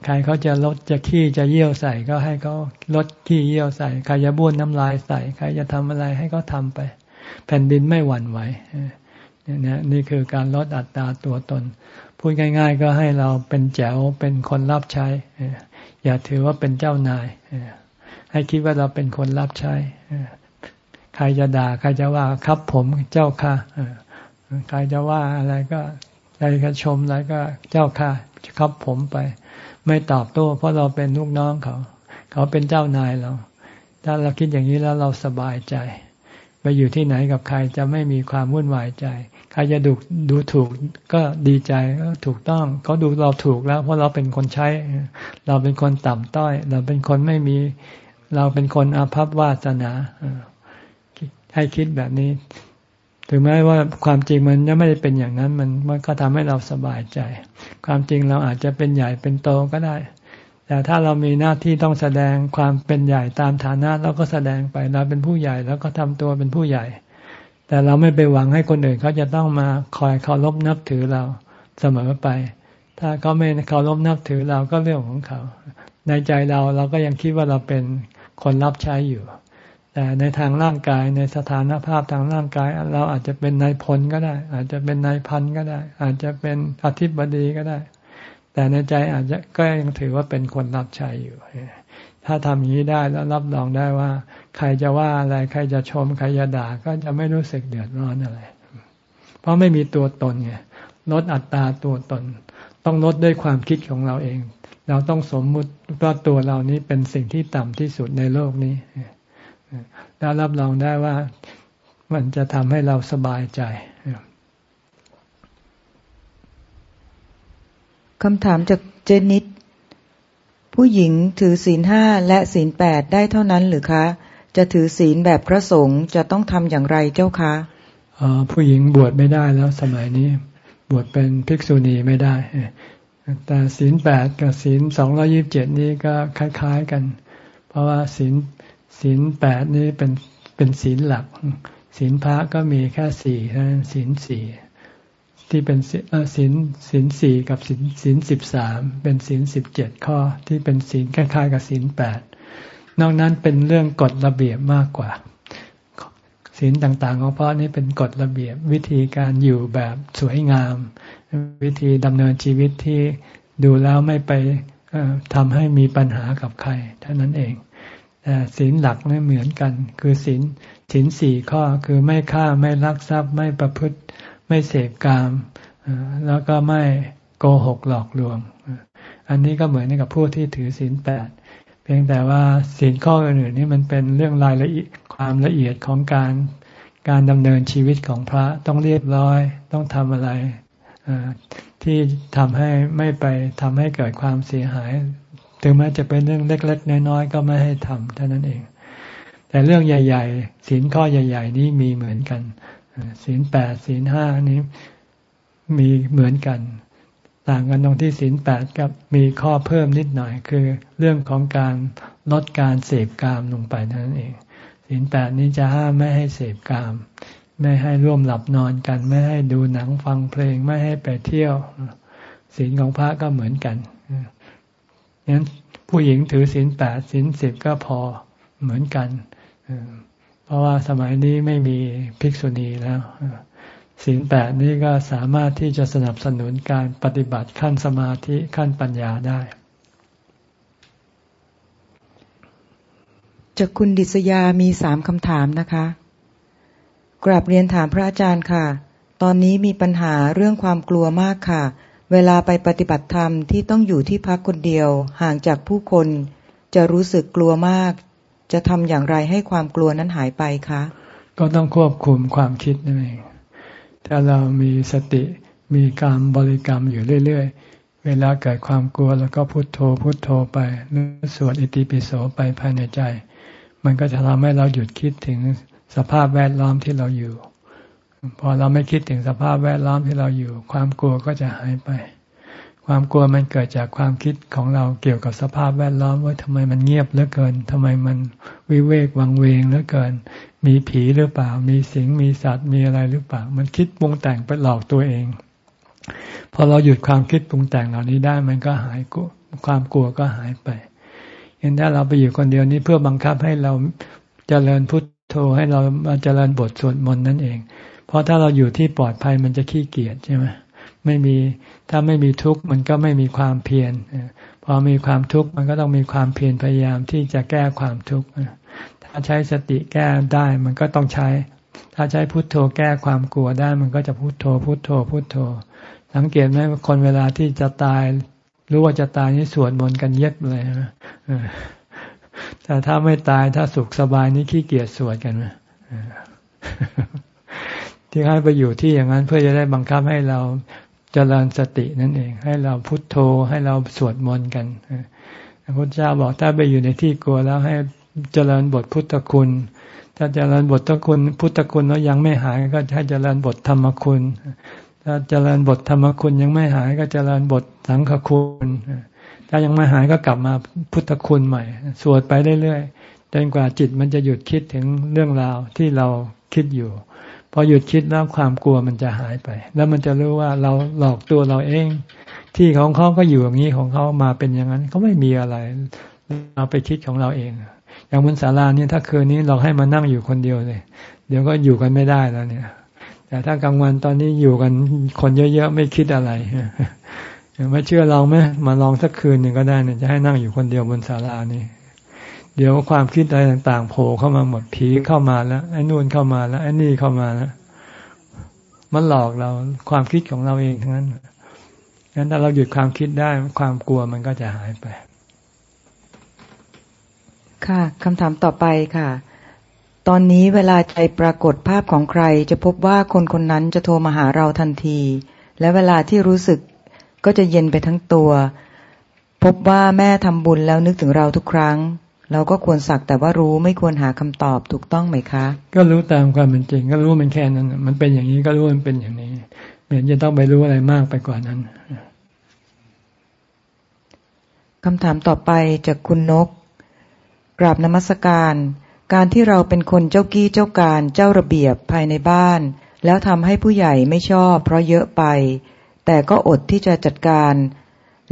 ใครเขาจะลดจะขี้จะเยี่ยวใส่ก็ให้เขาลดขี้เยี่ยวใส่ ใครจะบ้วนน้ำลายใส่ ใครจะทำอะไรให้เขาทาไป แผ่นดินไม่หวั่นไหวนี่นี่คือการลดอัตราตัวตน พูดง่าย ๆ ก็ให้เราเป็นแจ๋วเป็นคนรับใช้ อย่าถือว่าเป็นเจ้านาย ให้คิดว่าเราเป็นคนรับใช้ ใครจะด่า ใครจะว่าครับผมเจ้าค่ะใครจะว่าอะไรก็ใครจะชมอะไรก็เจ้าค่ะครับผมไป ไม่ตอบโต้เพราะเราเป็นลูกน้องเขา เขาเป็นเจ้านายเรา ถ้าเราคิดอย่างนี้แล้วเราสบายใจ ไปอยู่ที่ไหนกับใครจะไม่มีความวุ่นวายใจ ใครจะดูดูถูกก็ดีใจถูกต้อง เขาดูเราถูกแล้ว เพราะเราเป็นคนใช้ เราเป็นคนต่ำต้อย เราเป็นคนไม่มี เราเป็นคนอาภัพวาสนา ให้คิดแบบนี้ ถึงแม้ว่าความจริงมันยังไม่ได้เป็นอย่างนั้น มันมันก็ทำให้เราสบายใจ ความจริงเราอาจจะเป็นใหญ่เป็นโตก็ได้ แต่ถ้าเรามีหน้าที่ต้องแสดงความเป็นใหญ่ตามฐานะเราก็แสดงไปเราเป็นผู้ใหญ่แล้วก็ทำตัวเป็นผู้ใหญ่ แต่เราไม่ไปหวังให้คนอื่นเขาจะต้องมาคอยเคารพนับถือเราเสมอไป ถ้าเขาไม่เคารพนับถือเราก็เรื่องของเขา ในใจเราเราก็ยังคิดว่าเราเป็นคนรับใช้อยู่ แต่ในทางร่างกายในสถานภาพทางร่างกาย เราอาจจะเป็นนายพลก็ได้ อาจจะเป็นนายพันก็ได้ อาจจะเป็นอธิบดีก็ได้ แต่ในใจอาจจะก็ยังถือว่าเป็นคนรับใช้อยู่ ถ้าทำอย่างนี้ได้แล้วรับรองได้ว่า ใครจะว่าอะไรใครจะชมใครจะด่าก็จะไม่รู้สึกเดือดร้อนอะไร เพราะไม่มีตัวตนไงลดอัตราตัวตน ต้องลดด้วยความคิดของเราเอง เราต้องสมมุติว่าตัวเรานี้เป็นสิ่งที่ต่ำที่สุดในโลกนี้ แล้วรับรองได้ว่ามันจะทำให้เราสบายใจคำถามจากเจนิตผู้หญิงถือศีลห้าและศีลแปดได้เท่านั้นหรือคะ จะถือศีลแบบพระสงฆ์จะต้องทำอย่างไรเจ้าคะผู้หญิงบวชไม่ได้แล้วสมัยนี้บวชเป็นภิกษุณีไม่ได้ แต่ศีลแปดกับศีลสองรอยิบเจ็ดนี้ก็คล้าย ๆกัน เพราะว่าศีล ศีลแปดนี่เป็นเป็นศีลหลัก ศีลพระก็มีแค่สี่เท่นั้นศีลสี่ที่เป็นศีลศีลสี่กับศีลศีลสิบสามเป็นศีลสิบเจ็ดข้อที่เป็นศีลคล้ายๆกับศีลแปดนอกนั้นเป็นเรื่องกฎระเบียบมากกว่าศีลต่างๆ ของพ่อนี่เป็นกฎระเบียบวิธีการอยู่แบบสวยงาม วิธีดำเนินชีวิตที่ดูแล้วไม่ไปทำให้มีปัญหากับใครเท่านั้นเอง ศีลหลักไม่เหมือนกัน คือศีลศีลสี่ข้อคือไม่ฆ่าไม่ลักทรัพย์ ไม่ประพฤติไม่เสพกาม แล้วก็ไม่โกหกหลอกลวง อันนี้ก็เหมือนกับผู้ที่ถือศีลแปดเพียงแต่ว่าศีลข้ออื่นๆนี่มันเป็นเรื่องรายละเอียดความละเอียดของการการดำเนินชีวิตของพระต้องเรียบร้อยต้องทำอะไรที่ทำให้ไม่ไปทำให้เกิดความเสียหาย ถึงแม้จะเป็นเรื่องเล็ก ๆ น้อยๆก็ไม่ให้ทำเท่านั้นเอง แต่เรื่องใหญ่ ๆ ศีลข้อใหญ่ ๆ นี้มีเหมือนกันศีลแปดศีลห้านี้มีเหมือนกัน ต่างกันตรงที่ศีลแปดกับมีข้อเพิ่มนิดหน่อย คือเรื่องของการลดการเสพกามลงไปนั่นเองศีลแปดนี้จะห้ามไม่ให้เสพกาม ไม่ให้ร่วมหลับนอนกัน ไม่ให้ดูหนังฟังเพลงไม่ให้ไปเที่ยวศีลของพระก็เหมือนกัน งั้นผู้หญิงถือศีลแปดศีลสิบก็พอเหมือนกัน เพราะว่าสมัยนี้ไม่มีภิกษุณีแล้วศีลแปดนี้ก็สามารถที่จะสนับสนุนการปฏิบัติขั้นสมาธิขั้นปัญญาได้ จากคุณดิษยามีสามคำถามนะคะ กราบเรียนถามพระอาจารย์ค่ะ ตอนนี้มีปัญหาเรื่องความกลัวมากค่ะ เวลาไปปฏิบัติธรรมที่ต้องอยู่ที่พักคนเดียวห่างจากผู้คน จะรู้สึกกลัวมาก จะทำอย่างไรให้ความกลัวนั้นหายไปคะ ก็ต้องควบคุมความคิดนั่นเองถ้าเรามีสติมีการบริกรรมอยู่เรื่อย ๆ เวลาเกิดความกลัวแล้วก็พุโทโธพุโทโธไปหรือสวดอิติปิโสไปภายในใจ มันก็จะทำให้เราหยุดคิดถึงสภาพแวดล้อมที่เราอยู่ พอเราไม่คิดถึงสภาพแวดล้อมที่เราอยู่ ความกลัวก็จะหายไป ความกลัวมันเกิดจากความคิดของเราเกี่ยวกับสภาพแวดล้อมว่าทำไมมันเงียบเหลือเกินทำไมมันวิเวกวังเวงเหลือเกิน มีผีหรือเปล่า มีสิงมีสัตว์มีอะไรหรือเปล่า มันคิดปรุงแต่งไปหลอกตัวเอง พอเราหยุดความคิดปรุงแต่งเหล่านี้ได้มันก็หายกลัวความกลัวก็หายไปเห็นถ้าเราไปอยู่คนเดียวนี้เพื่อบังคับให้เราเจริญพุทโธให้เรามาเจริญบทสวดมนต์นั่นเอง เพราะถ้าเราอยู่ที่ปลอดภัยมันจะขี้เกียจใช่ไหมไม่มีถ้าไม่มีทุกข์มันก็ไม่มีความเพียรพอมีความทุกข์มันก็ต้องมีความเพียรพยายามที่จะแก้ความทุกข์ถ้าใช้สติแก้ได้มันก็ต้องใช้ ถ้าใช้พุทโธแก้ความกลัวได้มันก็จะพุทโธ พุทโธ พุทโธ สังเกตไหมคนเวลาที่จะตายรู้ว่าจะตายนี่สวดมนต์กันเย็บเลยนะแต่ถ้าไม่ตายถ้าสุขสบายนี่ขี้เกียจสวดกันนะ ที่ให้ไปอยู่ที่อย่างนั้นเพื่อจะได้บังคับให้เราเจริญสตินั่นเอง ให้เราพุทโธให้เราสวดมนต์กันพระพุทธเจ้าบอกถ้าไปอยู่ในที่กลัวแล้วให้เจริญบทพุทธคุณ ถ้าเจริญบทพุทธคุณ พุทธคุณแล้วยังไม่หายก็ให้เจริญบทธรรมคุณ ถ้าเจริญบทธรรมคุณยังไม่หายก็เจริญบทสังฆคุณ ถ้ายังไม่หายก็กลับมาพุทธคุณใหม่ สวดไปเรื่อยๆจนกว่าจิตมันจะหยุดคิดถึงเรื่องราวที่เราคิดอยู่ อหยุดคิดแล้วความกลัวมันจะหายไป แล้วมันจะรู้ว่าเราหลอกตัวเราเอง ที่ของเขาก็อยู่อย่างนี้ของเขามาเป็นอย่างนั้นเขาไม่มีอะไร เราไปคิดของเราเอง อย่างบนศาลาเนี่ยถ้าคืนนี้เราให้มานั่งอยู่คนเดียวเลย เดี๋ยวก็อยู่กันไม่ได้แล้วเนี่ย แต่ถ้ากลางวันตอนนี้อยู่กันคนเยอะๆไม่คิดอะไรไม่เชื่อลองไหมมาลองสักคืนหนึ่งก็ได้เนี่ยจะให้นั่งอยู่คนเดียวบนศาลานี่ เดี๋ยวความคิดอะไรต่าง ๆ โผล่เข้ามาหมดผีเข้ามาแล้วไอ้นู่นเข้ามาแล้วไอ้นี่เข้ามาแล้วมันหลอกเราความคิดของเราเองทั้งนั้นงั้นถ้าเราหยุดความคิดได้ความกลัวมันก็จะหายไป ค่ะคำถามต่อไปค่ะ ตอนนี้เวลาใจปรากฏภาพของใคร จะพบว่าคนคนนั้นจะโทรมาหาเราทันที และเวลาที่รู้สึกก็จะเย็นไปทั้งตัว พบว่าแม่ทำบุญแล้วนึกถึงเราทุกครั้ง เราก็ควรสักแต่ว่ารู้ไม่ควรหาคำตอบถูกต้องไหมคะ ก็รู้ตามความเป็นจริง ก็รู้มันแค่นั้นมันเป็นอย่างนี้ก็รู้มันเป็นอย่างนี้เหมือนจะต้องไปรู้อะไรมากไปกว่านั้นคำถามต่อไปจากคุณนก กราบนมัสการ การที่เราเป็นคนเจ้ากี้เจ้าการเจ้าระเบียบภายในบ้าน แล้วทำให้ผู้ใหญ่ไม่ชอบเพราะเยอะไป แต่ก็อดที่จะจัดการ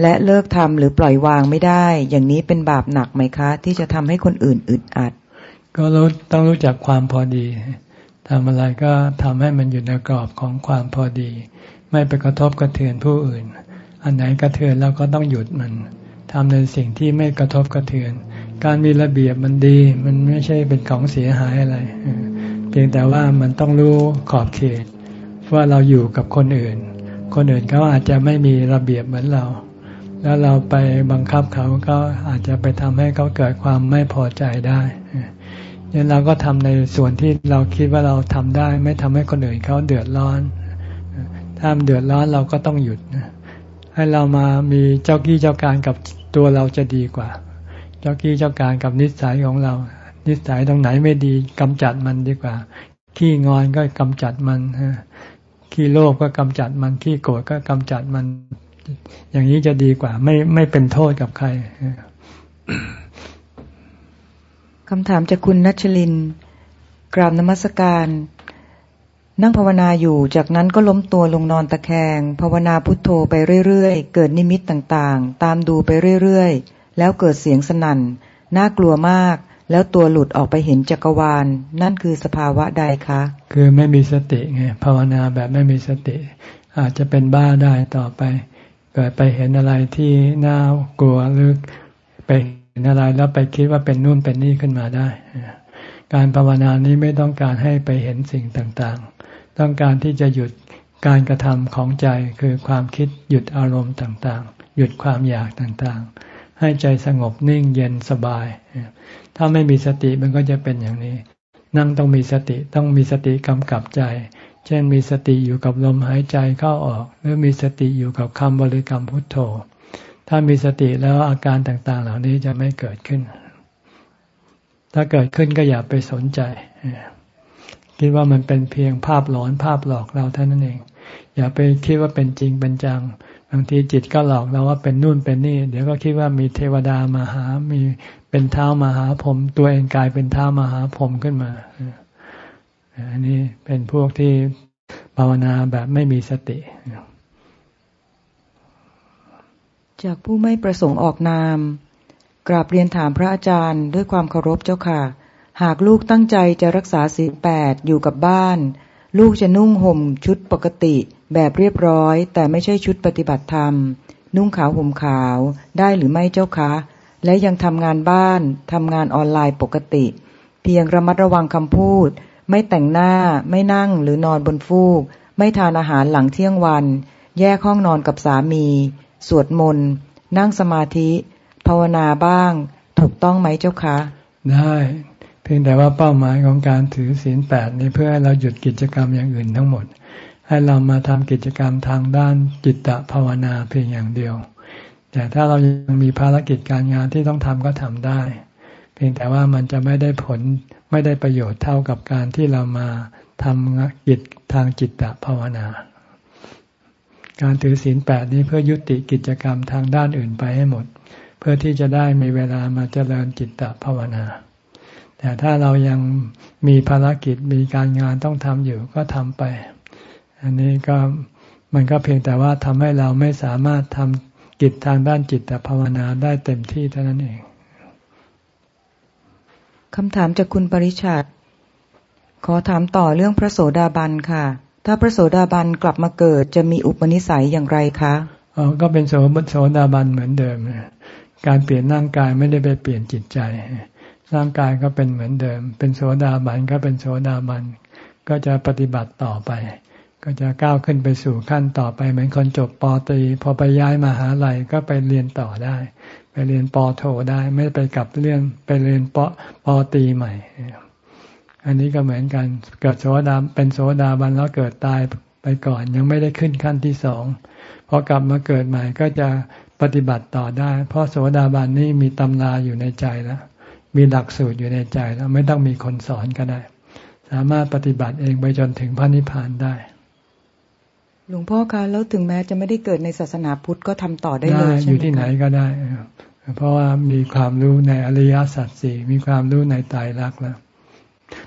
และเลิกทำหรือปล่อยวางไม่ได้ อย่างนี้เป็นบาปหนักไหมคะ ที่จะทำให้คนอื่นอึดอัด ก็รู้ต้องรู้จักความพอดีทำอะไรก็ทำให้มันอยู่ในกรอบของความพอดี ไม่ไปกระทบกระเทือนผู้อื่น อันไหนกระเทือนเราก็ต้องหยุดมันทำในสิ่งที่ไม่กระทบกระเทือน การมีระเบียบมันดี มันไม่ใช่เป็นของเสียหายอะไร เพียงแต่ว่ามันต้องรู้ขอบเขตว่าเราอยู่กับคนอื่น คนอื่นเขาอาจจะไม่มีระเบียบเหมือนเรา แล้วเราไปบังคับเขาก็อาจจะไปทำให้เขาเกิดความไม่พอใจได้ยันเราก็ทำในส่วนที่เราคิดว่าเราทำได้ ไม่ทำให้คนอื่นเขาเดือดร้อน ถ้าเดือดร้อนเราก็ต้องหยุด ให้เรามามีเจ้ากี้เจ้าการกับตัวเราจะดีกว่า เจ้ากี้เจ้าการกับนิสัยของเรา นิสัยตรงไหนไม่ดีกำจัดมันดีกว่า ขี้งอนก็กำจัดมันขี้โลภก็กำจัดมันขี้โกรธก็กำจัดมัน อย่างนี้จะดีกว่า ไม่ไม่เป็นโทษกับใครคำถามจากคุณนัชลิน กราบนมัสการ นั่งภาวนาอยู่จากนั้นก็ล้มตัวลงนอนตะแคง ภาวนาพุทโธไปเรื่อยๆ เกิดนิมิตต่างๆ ตามดูไปเรื่อยๆ แล้วเกิดเสียงสนั่น น่ากลัวมาก แล้วตัวหลุดออกไปเห็นจักรวาลนั่นคือสภาวะใดคะ คือไม่มีสติไงภาวนาแบบไม่มีสติ อาจจะเป็นบ้าได้ต่อไป เกิดไปเห็นอะไรที่น่ากลัวหรือไปเห็นอะไรแล้วไปคิดว่าเป็นนู่นเป็นนี่ขึ้นมาได้ การภาวนานี้ไม่ต้องการให้ไปเห็นสิ่งต่างๆ ต้องการที่จะหยุดการกระทำของใจคือความคิดหยุดอารมณ์ต่างๆ หยุดความอยากต่างๆ ให้ใจสงบนิ่งเย็นสบาย ถ้าไม่มีสติมันก็จะเป็นอย่างนี้ นั่งต้องมีสติต้องมีสติกำกับใจ เช่นมีสติอยู่กับลมหายใจเข้าออก หรือมีสติอยู่กับคำบริกรรมพุทโธ ถ้ามีสติแล้วอาการต่างๆ เหล่านี้จะไม่เกิดขึ้น ถ้าเกิดขึ้นก็อย่าไปสนใจ คิดว่ามันเป็นเพียงภาพหลอนภาพหลอกเราเท่านั้นเอง อย่าไปคิดว่าเป็นจริงเป็นจัง บางทีจิตก็หลอกเราว่าเป็นนู่นเป็นนี่ เดี๋ยวก็คิดว่ามีเทวดามาหา มีเป็นเท้ามาหาผม ตัวเองกลายเป็นเท้ามาหาผมขึ้นมา อันนี้เป็นพวกที่ภาวนาแบบไม่มีสติ จากผู้ไม่ประสงค์ออกนาม กราบเรียนถามพระอาจารย์ด้วยความเคารพเจ้าค่ะ หากลูกตั้งใจจะรักษาศีลแปดอยู่กับบ้าน ลูกจะนุ่งห่มชุดปกติแบบเรียบร้อย แต่ไม่ใช่ชุดปฏิบัติธรรม นุ่งขาวห่มขาวได้หรือไม่เจ้าคะ และยังทำงานบ้านทำงานออนไลน์ปกติ เพียงระมัดระวังคำพูด ไม่แต่งหน้า ไม่นั่งหรือนอนบนฟูก ไม่ทานอาหารหลังเที่ยงวัน แยกห้องนอนกับสามี สวดมนต์ นั่งสมาธิ ภาวนาบ้าง ถูกต้องไหมเจ้าคะ ได้ เพียงแต่ว่าเป้าหมายของการถือศีลแปดนี้เพื่อให้เราหยุดกิจกรรมอย่างอื่นทั้งหมด ให้เรามาทำกิจกรรมทางด้านจิตตภาวนาเพียงอย่างเดียว แต่ถ้าเรายังมีภารกิจการงานที่ต้องทำก็ทำได้ เพียงแต่ว่ามันจะไม่ได้ผล ไม่ได้ประโยชน์เท่ากับการที่เรามาทำกิจทางจิตตภาวนา การถือศีลแปดนี้เพื่อยุติกิจกรรมทางด้านอื่นไปให้หมด เพื่อที่จะได้มีเวลามาเจริญจิตตภาวนา แต่ถ้าเรายังมีภารกิจมีการงานต้องทำอยู่ก็ทำไป อันนี้ก็มันก็เพียงแต่ว่าทำให้เราไม่สามารถทำกิจทางด้านจิตภาวนาได้เต็มที่เท่านั้นเอง คำถามจากคุณปริชาติขอถามต่อเรื่องพระโสดาบันค่ะ ถ้าพระโสดาบันกลับมาเกิดจะมีอุปนิสัยอย่างไรคะอ๋อก็เป็นโสโสดาบันเหมือนเดิม การเปลี่ยนร่างกายไม่ได้ไปเปลี่ยนจิตใจ ร่างกายก็เป็นเหมือนเดิม เป็นโสดาบันก็เป็นโสดาบัน ก็จะปฏิบัติต่อไป ก็จะก้าวขึ้นไปสู่ขั้นต่อไป เหมือนคนจบปตรีพอไปย้ายมาหาลัยก็ไปเรียนต่อได้ ไปเรียนปโทได้ไม่ไปกลับเรื่องไปเรียนปปตรีใหม่ อันนี้ก็เหมือนกันเกิดโสดาเป็นโสดาบันแล้วเกิดตายไปก่อน ยังไม่ได้ขึ้นขั้นที่สองพอกลับมาเกิดใหม่ก็จะปฏิบัติต่อได้ เพราะโสดาบันนี่มีตำราอยู่ในใจแล้ว มีหลักสูตรอยู่ในใจแล้วไม่ต้องมีคนสอนก็ได้ สามารถปฏิบัติเองไปจนถึงพระนิพพานได้หลวงพ่อคะแล้วถึงแม้จะไม่ได้เกิดในศาสนาพุทธก็ทำต่อได้เลยใช่ไหมอยู่ที่ไหนก็ได้ เพราะว่ามีความรู้ในอริยสัจสี่มีความรู้ในตายรักแล้ว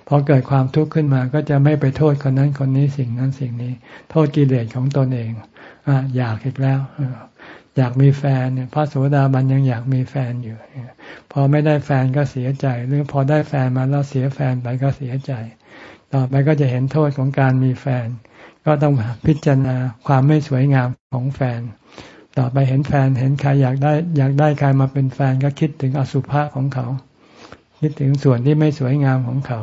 พอเกิดความทุกข์ขึ้นมาก็จะไม่ไปโทษคนนั้นคนนี้สิ่งนั้นสิ่งนี้ โทษกิเลสของตนเองออยากอีกแล้วอยากมีแฟนเนี่ยพระโสดาบันยังอยากมีแฟนอยู่พอไม่ได้แฟนก็เสียใจ หรือพอได้แฟนมาแล้วเสียแฟนไปก็เสียใจ ต่อไปก็จะเห็นโทษของการมีแฟน ก็ต้องพิจารณาความไม่สวยงามของแฟน ต่อไปเห็นแฟนเห็นใครอยากได้ อยากได้ใครมาเป็นแฟนก็คิดถึงอสุภะของเขา คิดถึงส่วนที่ไม่สวยงามของเขา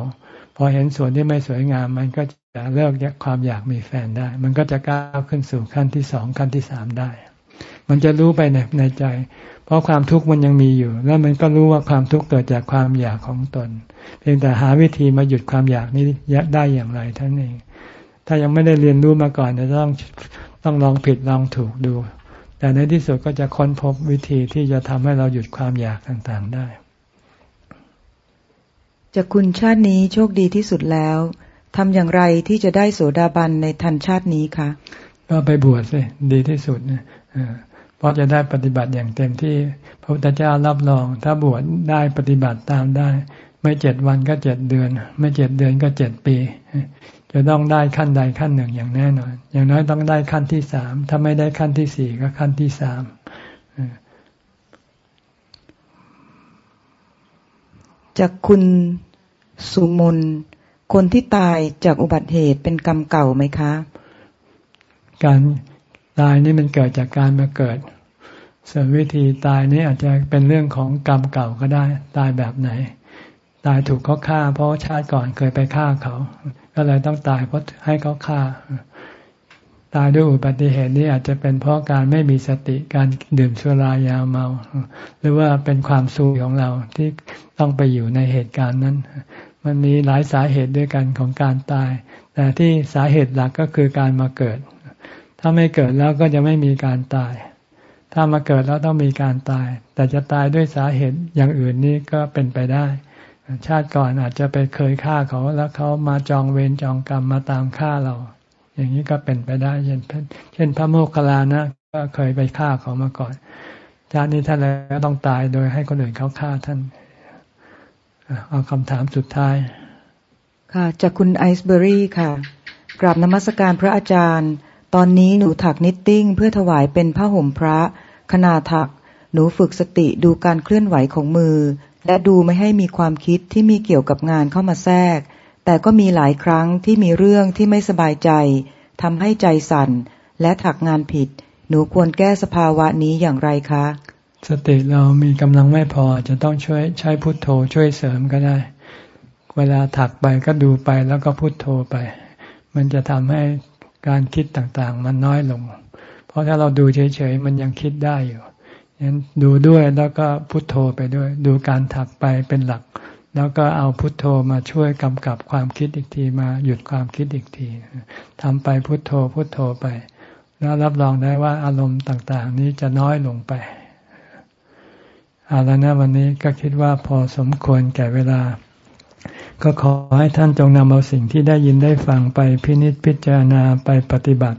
พอเห็นส่วนที่ไม่สวยงาม มันก็จะเลิกความอยากมีแฟนได้ มันก็จะก้าวขึ้นสู่ขั้นที่สองขั้นที่สามได้ มันจะรู้ไปในในใจ เพราะความทุกข์มันยังมีอยู่ แล้วมันก็รู้ว่าความทุกข์เกิดจากความอยากของตน เพียงแต่หาวิธีมาหยุดความอยากนี้ได้อย่างไรท่านเองถ้ายังไม่ได้เรียนรู้มาก่อนจะต้องต้องลองผิดลองถูกดู แต่ในที่สุดก็จะค้นพบวิธีที่จะทำให้เราหยุดความอยากต่างๆได้จะคุณชาตินี้โชคดีที่สุดแล้วทำอย่างไรที่จะได้โสดาบันในทันชาตินี้คะก็ไปบวชสิดีที่สุดนะเพราะจะได้ปฏิบัติอย่างเต็มที่พระพุทธเจ้ารับรอง ถ้าบวชได้ปฏิบัติตามได้ ไม่เจ็ดวันก็เจ็ดเดือน ไม่เจ็ดเดือนก็เจ็ดปี จะต้องได้ขั้นใดขั้นหนึ่งอย่างแน่นอน อย่างน้อยต้องได้ขั้นที่สาม ถ้าไม่ได้ขั้นที่สี่ก็ขั้นที่สามจากคุณสุมน คนที่ตายจากอุบัติเหตุเป็นกรรมเก่าไหมคะ การตายนี่มันเกิดจากการมาเกิด ส่วนวิธีตายนี่อาจจะเป็นเรื่องของกรรมเก่าก็ได้ ตายแบบไหน ตายถูกเขาฆ่า เพราะชาติก่อนเคยไปฆ่าเขา ก็เลยต้องตายเพราะให้เขาฆ่า ตายด้วยอุบัติเหตุนี่อาจจะเป็นเพราะการไม่มีสติการดื่มสุรายาเมา หรือว่าเป็นความสูของเราที่ต้องไปอยู่ในเหตุการณ์นั้น มันมีหลายสาเหตุด้วยกันของการตาย แต่ที่สาเหตุหลักก็คือการมาเกิด ถ้าไม่เกิดแล้วก็จะไม่มีการตายถ้ามาเกิดแล้วต้องมีการตาย แต่จะตายด้วยสาเหตุอย่างอื่นนี่ก็เป็นไปได้ ชาติก่อนอาจจะไปเคยฆ่าเขาแล้วเขามาจองเวรจองกรรมมาตามฆ่าเรา อย่างนี้ก็เป็นไปได้ เช่นเช่นพระโมคคัลลานะก็เคยไปฆ่าเขามาก่อน ชาตินี้ท่านแล้วต้องตายโดยให้คนอื่นเขาฆ่าท่าน เอาคำถามสุดท้าย ค่ะจากคุณไอซ์เบอรี่ค่ะ กราบนมัสการพระอาจารย์ ตอนนี้หนูถัก knitting เพื่อถวายเป็นผ้าห่มพระขณะถัก หนูฝึกสติดูการเคลื่อนไหวของมือ และดูไม่ให้มีความคิดที่มีเกี่ยวกับงานเข้ามาแทรก แต่ก็มีหลายครั้งที่มีเรื่องที่ไม่สบายใจทำให้ใจสั่น และถักงานผิด หนูควรแก้สภาวะนี้อย่างไรคะ สติเรามีกำลังไม่พอจะต้องช่วยใช้พุทโธช่วยเสริมก็ได้ เวลาถักไปก็ดูไปแล้วก็พุทโธไป มันจะทำให้การคิดต่างๆ มันน้อยลง เพราะถ้าเราดูเฉยๆ มันยังคิดได้อยู่ ยันดูด้วยแล้วก็พุโทโธไปด้วย ดูการถักไปเป็นหลัก แล้วก็เอาพุโทโธมาช่วยกำกับความคิดอีกทีมาหยุดความคิดอีกทีทำไปพุโทโธพุโทโธไป แล้วรับรองได้ว่าอารมณ์ต่างๆ นี้จะน้อยลงไปเอาแล้วนะวันนี้ก็คิดว่าพอสมควรแก่เวลา ก็ขอให้ท่านจงนำเอาสิ่งที่ได้ยินได้ฟังไปพินิจพิจารณาไปปฏิบัติ